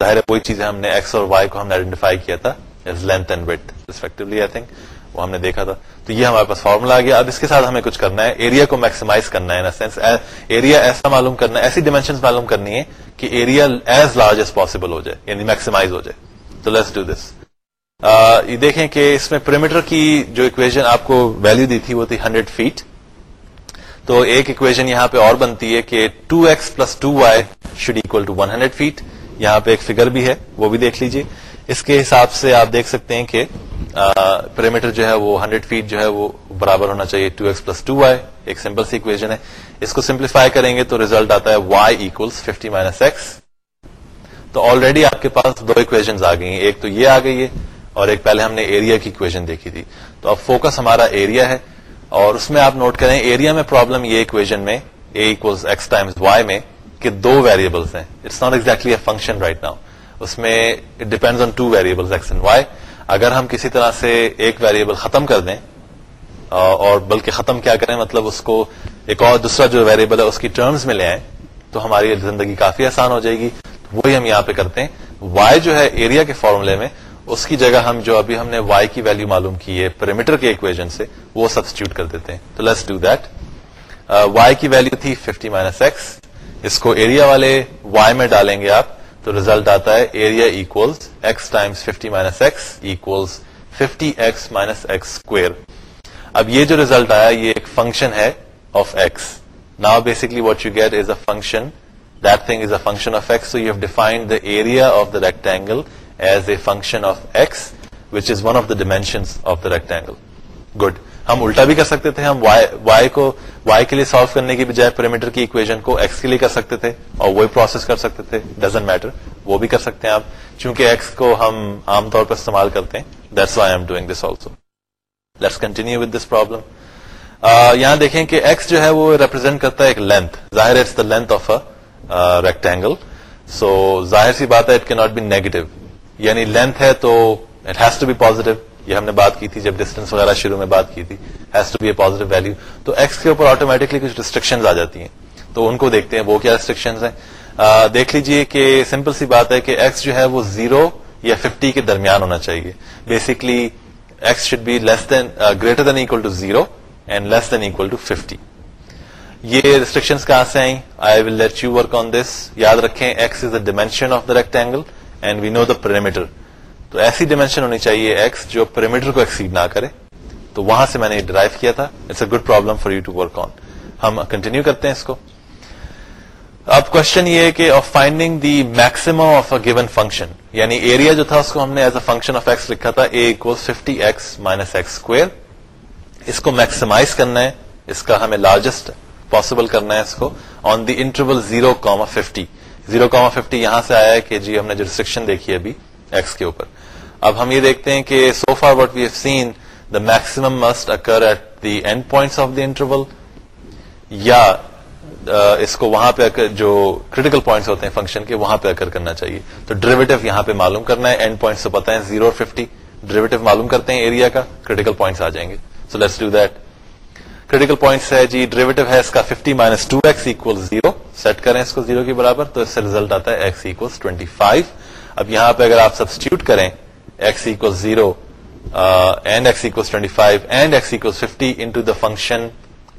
ظاہر ہے وہی چیزیں ہم نے ایکس اور وائی کو ہم نے آئیڈینٹیفائی کیا تھا length and width respectively I think وہ ہم نے دیکھا تھا۔ تو یہ ہمارے پاس فارمولا آ گیا۔ اب اس کے ساتھ ہمیں کچھ کرنا ہے۔ ایریا کو میکسیمائز کرنا ہے سینس ایریا ایسا معلوم کرنا ہے ایسی ڈائمینشن معلوم کرنی ہے کہ area as large as possible ہو جائے یعنی میکسیمائز ہو جائے۔ تو لیٹس ڈو دس یہ دیکھیں کہ اس میں پریمیٹر کی جو اکویژن آپ کو ویلو دی تھی، وہ تھی ہنڈریڈ فیٹ تو ایک اکویژن یہاں پہ اور بنتی ہے کہ two x plus two y should equal to one hundred feet یہاں پہ ایک فگر بھی ہے، وہ بھی دیکھ لیجیے اس کے حساب سے آپ دیکھ سکتے ہیں کہ پیریمیٹر جو ہے وہ ہنڈریڈ فیٹ جو ہے وہ برابر ہونا چاہیے two x plus two y ایک سمپل سی اکویژن ہے۔ اس کو سمپلیفائی کریں گے تو ریزلٹ آتا ہے y equals fifty minus x تو آلریڈی آپ کے پاس دو اکویژن آ گئی ہیں۔ ایک تو یہ آ گئی ہے اور ایک پہلے ہم نے ایریا کی اکویژن دیکھی تھی۔ تو اب فوکس ہمارا ایریا ہے۔ اور اس میں آپ نوٹ کریں ایریا میں پرابلم یہ اکویژن میں a equals x times y میں کہ دو ویریبلس ہیں۔ It's not exactly a function right now اس میں it depend on two variable x and y اگر ہم کسی طرح سے ایک ویریبل ختم کر دیں اور بلکہ ختم کیا کریں مطلب اس کو ایک اور دوسرا جو ویریبل ہے، اس کی ٹرمز میں لے آئیں، تو ہماری زندگی کافی آسان ہو جائے گی۔ وہی ہم یہاں پہ کرتے ہیں۔ وائی جو ہے ایریا کے فارمولے میں، اس کی جگہ ہم جو ابھی ہم نے وائی کی ویلو معلوم کی ہے پریمیٹر کے اکویژن سے، وہ سبسٹیوٹ کر دیتے ہیں۔ تو لیٹس ڈو دیٹ وائی کی ویلو تھی ففٹی مائنس ایکس اس کو ایریا والے وائی میں ڈالیں گے آپ، تو ریزلٹ آتا ہے area equals x times fifty minus x equals fifty x minus x square اب یہ جو ریزلٹ آیا، یہ ایک فنکشن ہے of x now basically what you get is a function that thing is a function of x so you have defined the area of the rectangle as a function of x which is one of the dimension of the rectangle good ہم الٹا بھی کر سکتے تھے، ہم Y کو Y کے لیے سالو کرنے کی بجائے پیرامیٹر کی اکویژن کو ایکس کے لیے کر سکتے تھے اور وہی پروسیس کر سکتے تھے ڈزنٹ میٹر وہ بھی کر سکتے ہیں آپ۔ چونکہ ایکس کو ہم عام طور پر استعمال کرتے ہیں that's why I'm doing this also let's continue with this problem یہاں دیکھیں کہ ایکس جو ہے وہ ریپرزینٹ کرتا ہے ایک لینتھ ظاہر it's the length of a rectangle so ظاہر سی بات ہے اٹ کی ناٹ بی نیگیٹو یعنی لینتھ ہے تو it has to be positive یہ ہم نے بات کی تھی جب ڈسٹینس وغیرہ شروع میں بات کی تھی has to be a positive value تو ایکس کے اوپر آٹومیٹکلی کچھ ریسٹرکشن آ جاتی ہیں۔ تو ان کو دیکھتے ہیں، وہ کیا ریسٹرکشن ہیں؟ دیکھ لیجیے کہ سمپل سی بات ہے کہ ایکس جو ہے وہ زیرو یا ففٹی کے درمیان ہونا چاہیے۔ Basically x should be less than greater than equal to zero and less than equal to fifty یہ ریسٹرکشن کہاں سے آئیں؟ I will let you work on this یاد رکھیں x is the dimension of the rectangle and we know the perimeter تو ایسی dimension ہونی چاہیے ایکس جو پیرامیٹر کو ایکسیڈ نہ کرے۔ تو وہاں سے میں نے ڈرائیو کیا تھا۔ It's a good problem for you to work on ہم کنٹینیو کرتے ہیں اس کو۔ اب کوشچن یہ کہ of finding the maximum of a given function یعنی ایریا جو تھا اس کو ہم نے as a function of x لکھا تھا a fifty x minus x square اس کو میکسیمائز کرنا ہے۔ اس کا ہمیں لارجسٹ پاسبل کرنا ہے اس کو۔ On the interval zero comma fifty zero comma fifty یہاں سے آیا ہے کہ جی ہم نے جو ریسٹرکشن دیکھی ابھی ایکس کے اوپر۔ اب ہم یہ دیکھتے ہیں کہ so for what we have seen the maximum must occur at the end points of the interval یا uh, اس کو وہاں پہ جو کریٹیکل پوائنٹس ہوتے ہیں فنکشن کے، وہاں پہ اکر کرنا چاہیے. تو ڈریویٹو یہاں پہ معلوم کرنا ہے اینڈ پوائنٹ سے پتا ہے زیرو اور ففٹی ڈریویٹو معلوم کرتے ہیں ایریا کا کریٹیکل پوائنٹس آ جائیں گے. So let's do that critical points ہے جی ڈریویٹو ہے اس کا fifty minus two x equal zero set کریں اس کو زیرو کے برابر، تو اس سے ریزلٹ آتا ہے ایکس اکول ٹوینٹی فائیو اب یہاں پہ اگر آپ سبسٹیوٹ کریں x equals 0 uh, and x equals 25 and x equals 50 into the function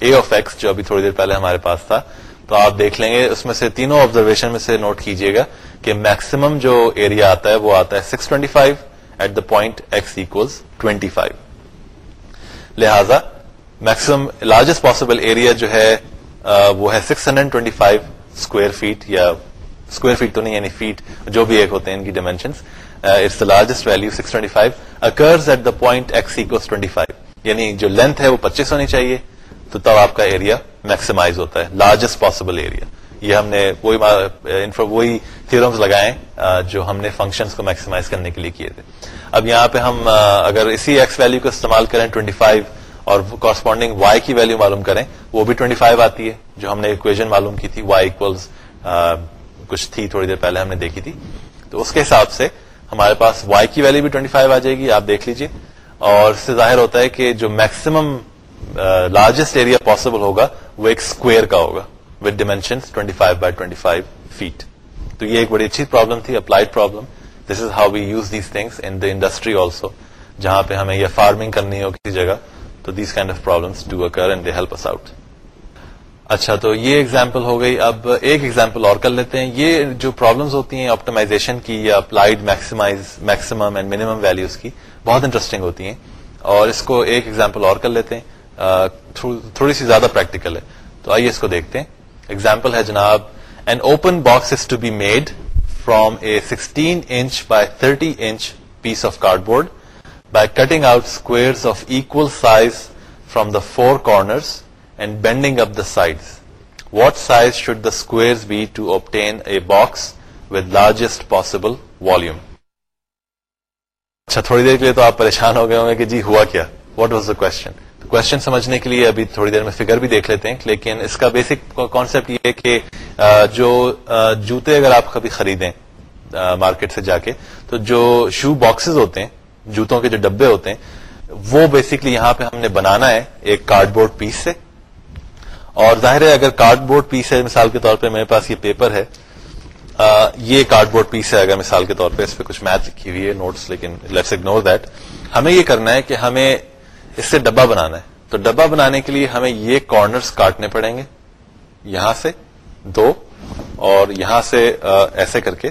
a of x جو ابھی تھوڑی دیر پہلے ہمارے پاس تھا تو آپ دیکھ لیں گے اس میں سے تینوں آبزرویشن میں سے نوٹ کیجیے گا کہ میکسیمم جو ایریا آتا ہے وہ آتا ہے 625 at the point x equals 25 لہذا میکسیمم لارجسٹ پاسبل ایریا جو ہے وہ ہے 625 اسکوئر فیٹ یا اسکوئر فیٹ تو نہیں یعنی فیٹ جو بھی ایک ہوتے ہیں ان کی dimensions it's the largest value six twenty five occurs at the point x equals twenty five یعنی جو لینتھ ہے وہ پچیس ہونی چاہیے. تو تب آپ کا ایریا میکسیمائز ہوتا ہے. لارجسٹ پاسبل ایریا یہ ہم نے وہی uh, وہی تھیورمس لگائے uh, جو ہم نے فنکشنز کو میکسیمائز کرنے کے لیے کیے تھے. اب یہاں پہ ہم uh, اگر اسی ایکس ویلو کو استعمال کریں 25 اور کورسپونڈنگ وائی کی ویلو معلوم کریں، وہ بھی 25 آتی ہے، جو ہم نے اکویژن معلوم کی تھی. وائی اکولس کچھ تھی، تھوڑی دیر پہلے ہم نے دیکھی تھی. تو اس کے حساب سے ہمارے پاس وائی کی ویلو بھی 25 آ جائے گی، آپ دیکھ لیجیے اور اس سے ظاہر ہوتا ہے کہ جو میکسیمم لارجسٹ ایریا پاسبل ہوگا، وہ ایک اسکوئر کا ہوگا with dimension 25 five by twenty five feet تو یہ ایک بڑی اچھی پرابلم تھی applied problem this is how we use these things in the industry also جہاں پہ ہمیں یہ فارمنگ کرنی ہو کسی جگہ، تو these kind of problems do occur and they help us out اچھا تو یہ ایگزامپل ہو گئی۔ اب ایک ایگزامپل اور کر لیتے ہیں۔ یہ جو پرابلمس ہوتی ہیں آپٹمائزیشن کی یا applied maximize maximum and minimum values کی بہت انٹرسٹنگ ہوتی ہیں۔ اور اس کو ایک ایگزامپل اور کر لیتے ہیں۔ تھوڑی سی زیادہ پریکٹیکل ہے۔ تو آئیے اس کو دیکھتے ہیں۔ ایگزامپل ہے جناب an open box is to be made from a sixteen inch by thirty inch piece of cardboard by cutting out square of equal size from the four corners and bending up the side what size should the square be to obtain a box with largest possible volume اچھا تھوڑی دیر کے لیے تو آپ پریشان ہو گئے ہوں گے کہ جی ہوا کیا؟ What was the question question سمجھنے کے لیے ابھی تھوڑی دیر میں فگر بھی دیکھ لیتے ہیں، لیکن اس کا بیسک کانسیپٹ یہ ہے کہ جو جوتے اگر آپ کبھی خریدیں مارکیٹ سے جا کے، تو جو شو باکسز ہوتے ہیں، جوتوں کے جو ڈبے ہوتے ہیں، وہ بیسکلی یہاں پہ ہم نے بنانا ہے ایک کارڈ بورڈ پیس سے اور ظاہر ہے اگر کارڈ بورڈ پیس ہے، مثال کے طور پہ میرے پاس یہ پیپر ہے یہ کارڈ بورڈ پیس ہے اگر مثال کے طور پہ اس پہ کچھ میتھ لکھی ہوئی ہے نوٹس لیکن لیٹس اگنور دیٹ ہمیں یہ کرنا ہے کہ ہمیں اس سے ڈبا بنانا ہے۔ تو ڈبا بنانے کے لیے ہمیں یہ کارنرز کاٹنے پڑیں گے، یہاں سے دو، اور یہاں سے ایسے کر کے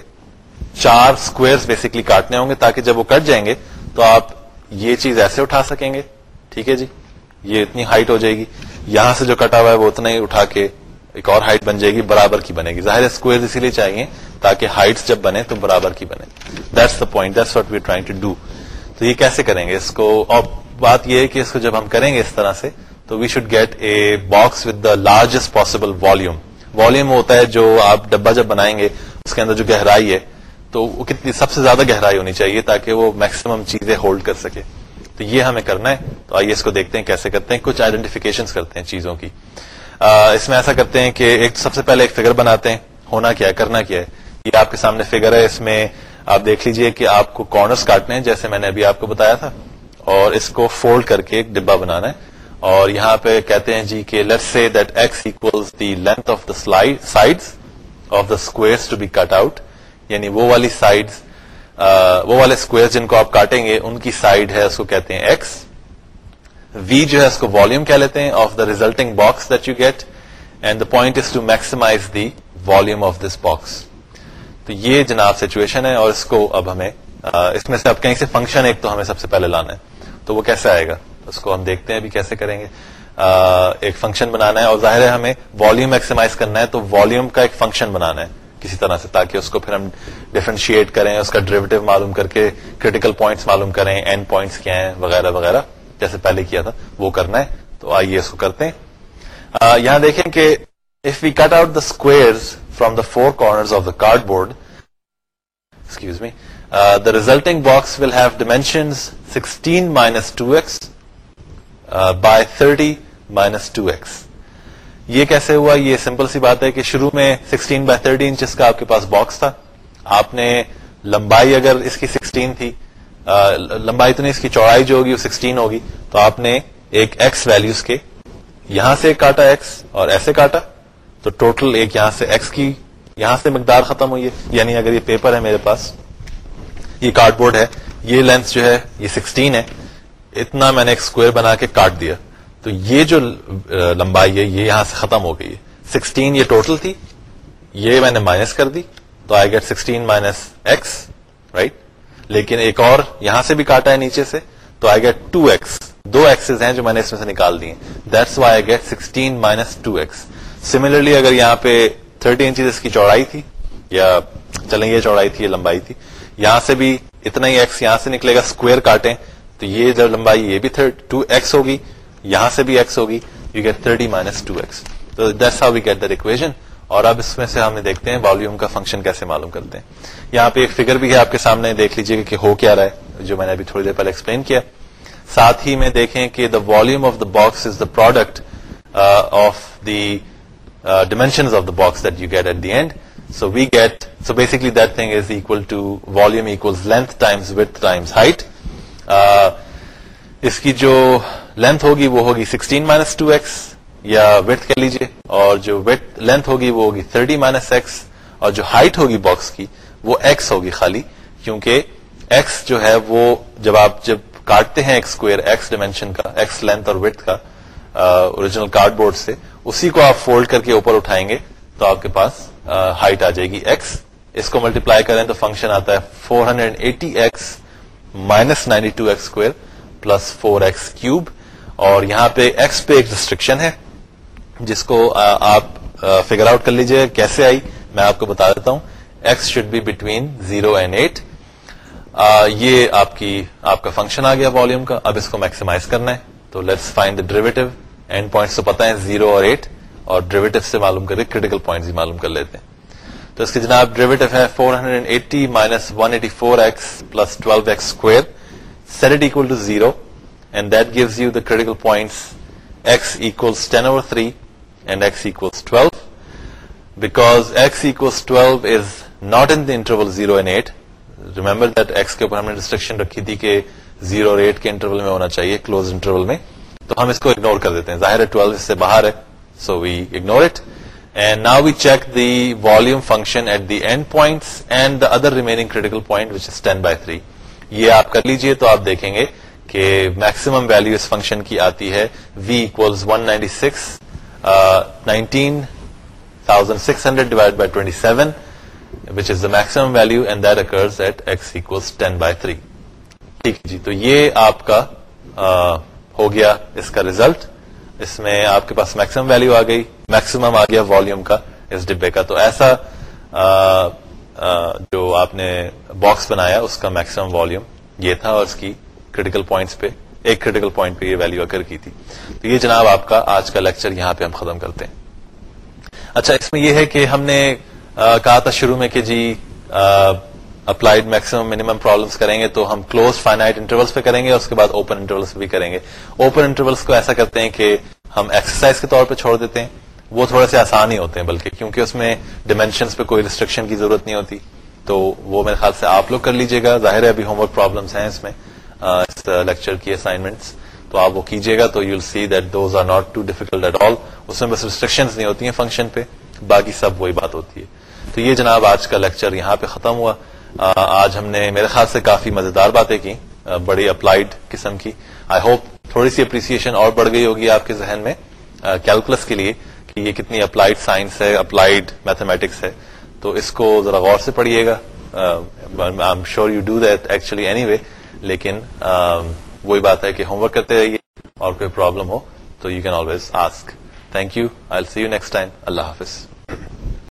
چار اسکوئر بیسکلی کاٹنے ہوں گے تاکہ جب وہ کٹ جائیں گے تو آپ یہ چیز ایسے اٹھا سکیں گے۔ ٹھیک ہے جی؟ یہ اتنی ہائٹ ہو جائے گی۔ یہاں سے جو کٹا ہوا ہے وہ اتنا ہی اٹھا کے ایک اور ہائٹ بن جائے گی، برابر کی بنے گی۔ ظاہر اسکوئر اسی لیے چاہیے تاکہ ہائٹ جب بنے تو برابر کی بنے۔ That's the point that's what we trying to do تو یہ کیسے کریں گے؟ اس کو اور بات یہ ہے کہ اس کو جب ہم کریں گے اس طرح سے تو we should get a box with the largest possible volume volume ہوتا ہے جو آپ ڈبا جب بنائیں گے، اس کے اندر جو گہرائی ہے تو وہ کتنی، سب سے زیادہ گہرائی ہونی چاہیے تاکہ وہ میکسیمم چیزیں ہولڈ کر سکے۔ تو یہ ہمیں کرنا ہے۔ تو آئیے اس کو دیکھتے ہیں کیسے کرتے ہیں۔ کچھ آئیڈینٹیفیکیشن کرتے ہیں چیزوں کی۔ اس میں ایسا کرتے ہیں کہ ایک سب سے پہلے ایک فگر بناتے ہیں۔ ہونا کیا ہے، کرنا کیا ہے۔ یہ آپ کے سامنے فگر ہے۔ اس میں آپ دیکھ لیجیے کہ آپ کو کارنرز کاٹنے ہیں، جیسے میں نے ابھی آپ کو بتایا تھا۔ اور اس کو فولڈ کر کے ایک ڈبا بنانا ہے۔ اور یہاں پہ کہتے ہیں جی کہ let say that x the length of the side of the square to be cut out یعنی وہ والی سائڈ وہ والے اسکوئر جن کو آپ کاٹیں گے، ان کی سائڈ ہے اس کو کہتے ہیں ایکس وی جو ہے اس کو والیوم کہہ لیتے ہیں of the resulting box that you get and the point is to maximize the volume of this box تو یہ جناب سچویشن ہے، اور اس کو اب ہمیں اس میں سے اب کہیں سے فنکشن ایک تو ہمیں سب سے پہلے لانا ہے۔ تو وہ کیسے آئے گا؟ اس کو ہم دیکھتے ہیں ابھی کیسے کریں گے۔ ایک فنکشن بنانا ہے، اور ظاہر ہے ہمیں والیوم میکسیمائز کرنا ہے، تو والیوم کا ایک فنکشن بنانا ہے۔ کسی طرح سے تاکہ اس کو پھر ہم ڈیفرینشیٹ کریں، اس کا ڈریویٹو معلوم کر کے کریٹیکل پوائنٹس معلوم کریں اینڈ پوائنٹس کیا ہیں، وغیرہ وغیرہ۔ جیسے پہلے کیا تھا، وہ کرنا ہے۔ تو آئیے اس کو کرتے ہیں۔ یہاں دیکھیں کہ if we cut out the square from the four corner of the cardboard excuse me the resulting box will have dimension sixteen minus two x by thirty minus two x یہ کیسے ہوا؟ یہ سمپل سی بات ہے کہ شروع میں sixteen by thirty inches کا آپ کے پاس باکس تھا، آپ نے لمبائی اگر اس کی سکسٹین تھی لمبائی تو نہیں، اس کی چوڑائی جو ہوگی وہ سکسٹین ہوگی، تو آپ نے ایک ایکس ویلوز کے یہاں سے کاٹا ایکس اور ایسے کاٹا، تو ٹوٹل ایک یہاں سے ایکس کی، یہاں سے مقدار ختم ہوئی ہے۔ یعنی اگر یہ پیپر ہے میرے پاس، یہ کارڈ بورڈ ہے، یہ لینس جو ہے، یہ سکسٹین ہے، اتنا میں نے ایک اسکوئر بنا کے کاٹ دیا۔ تو یہ جو لمبائی ہے، یہ یہاں سے ختم ہو گئی ہے۔ سکسٹین یہ ٹوٹل تھی، یہ میں نے مائنس کر دی، تو I get sixteen minus x right لیکن ایک اور یہاں سے بھی کاٹا ہے نیچے سے، تو آئی گیٹ ٹو ایکس دو ایکسز ہیں جو میں نے اس میں سے نکال دی that's why I get sixteen minus two x similarly اگر یہاں پہ تھرٹی انچ اس کی چوڑائی تھی، یا چلیں یہ چوڑائی تھی، یہ لمبائی تھی، یہاں سے بھی اتنا ہی ایکس یہاں سے نکلے گا اسکوئر کاٹیں۔ تو یہ جب لمبائی یہ بھی ٹو ایکس ہوگی۔ یہاں سے بھی ایکس ہوگی you get thirty minus two x تو that's how we get that equation اور اب اس میں سے ہم دیکھتے ہیں والیوم کا فنکشن کیسے معلوم کرتے ہیں۔ یہاں پہ ایک فگر بھی ہے، آپ کے سامنے دیکھ لیجیے کہ ہو کیا رہا ہے، جو میں نے ابھی تھوڑی دیر پہلے ایکسپلین کیا۔ ساتھ ہی میں دیکھیں کہ the volume of the box is the product of the dimension of the box that you get at the end so we get so basically that thing is equal to volume equal length times width times height اس کی جو length ہوگی وہ ہوگی sixteen minus two x یا width کہہ لیجیے اور جو ویٹ لینتھ ہوگی وہ ہوگی تھرٹی مائنس ایکس اور جو ہائٹ ہوگی باکس کی وہ ایکس ہوگی خالی، کیونکہ ایکس جو ہے وہ جب آپ جب کاٹتے ہیں ایکس اسکوئر ایکس ڈائمینشن کا ایکس لینتھ اور ویٹ کا اوریجنل کارڈ بورڈ سے، اسی کو آپ فولڈ کر کے اوپر اٹھائیں گے تو آپ کے پاس ہائٹ آ جائے گی ایکس اس کو ملٹیپلائی کریں تو فنکشن آتا ہے four hundred eighty x minus ninety two x square plus four x cube اور یہاں پہ ایکس پہ ایک ریسٹرکشن ہے، جس کو آپ فگر آؤٹ کر لیجیے کیسے آئی، میں آپ کو بتا دیتا ہوں۔ X should be between zero and eight یہ آپ کی، آپ کا فنکشن آ گیا والیوم کا۔ اب اس کو میکسیمائز کرنا ہے۔ تو let's find the derivative and points تو پتا ہے زیرو اور ایٹ اور ڈریویٹو سے معلوم کر کریٹیکل پوائنٹ معلوم کر لیتے ہیں۔ تو اس کی جناب ڈریویٹو ہے four hundred eighty minus one eighty four x plus twelve x square set it equal to zero and that gives you the critical points x equals ten over three and x equals twelve because x equals twelve is not in interval zero and eight remember that x کے اوپر ہم نے restriction رکھی تھی کہ zero اور at کے interval میں ہونا چاہیے کلوز انٹرول میں تو ہم اس کو اگنور کر دیتے ہیں ظاہر ہے ٹویلو اس سے باہر ہے so we ignore it and now we check the volume function at the end points and the other remaining critical point which is ten by three یہ آپ کر لیجیے تو آپ دیکھیں گے کہ میکسیمم ویلو اس فنکشن کی آتی ہے V equals one ninety six nineteen thousand six hundred divided by twenty seven which is the maximum value and that occurs at x equals ten by three ٹھیک جی تو یہ آپ کا ہو گیا اس کا ریزلٹ اس میں آپ کے پاس میکسیمم ویلو آ گئی میکسیمم آ گیا والیوم کا اس ڈبے کا. تو ایسا جو آپ نے باکس بنایا، اس کا میکسیمم والیوم یہ تھا اور اس کی کریٹیکل پوائنٹس پہ، ایک کریٹیکل پوائنٹ پہ یہ ویلو اکر کی تھی۔ تو یہ جناب آپ کا آج کا لیکچر یہاں پہ ہم ختم کرتے ہیں۔ اچھا اس میں یہ ہے کہ ہم نے کہا تھا شروع میں کہ جی اپلائیڈ میکسیمم منیمم پرابلمس کریں گے تو ہم کلوز فائنائٹ انٹرولس پہ کریں گے، اور اس کے بعد اوپن انٹرولس بھی کریں گے۔ اوپن انٹرولس کو ایسا کرتے ہیں کہ ہم ایکسرسائز کے طور پہ چھوڑ دیتے ہیں۔ وہ تھوڑے سے آسان ہی ہوتے ہیں، بلکہ کیونکہ اس میں ڈائمینشنس پہ کوئی ریسٹرکشن کی ضرورت نہیں ہوتی، تو وہ میرے خیال سے آپ لوگ کر لیجیے گا۔ ظاہر ہے ابھی ہوم ورک پرابلمس ہیں اس میں اس لیکچر کی اسائنمنٹس تو آپ وہ کیجیے گا تو you see that those are not too difficult at all اس میں بس ریسٹرکشن نہیں ہوتی ہیں فنکشن پہ، باقی سب وہی بات ہوتی ہے۔ تو یہ جناب آج کا لیکچر یہاں پہ ختم ہوا۔ آج ہم نے میرے خیال سے کافی مزیدار باتیں کی بڑی اپلائیڈ قسم کی۔ آئی ہوپ تھوڑی سی اپریسیشن اور بڑھ گئی ہوگی آپ کے ذہن میں کیلکولس کے لیے۔ کہ یہ کتنی اپلائیڈ سائنس ہے اپلائیڈ میتھمیٹکس ہے. تو اس کو ذرا غور سے پڑھیے گا. I am sure you do that actually anyway لیکن um, وہی بات ہے کہ ہوم ورک کرتے رہیے اور کوئی پرابلم ہو تو you can always ask thank you I see you next time اللہ حافظ.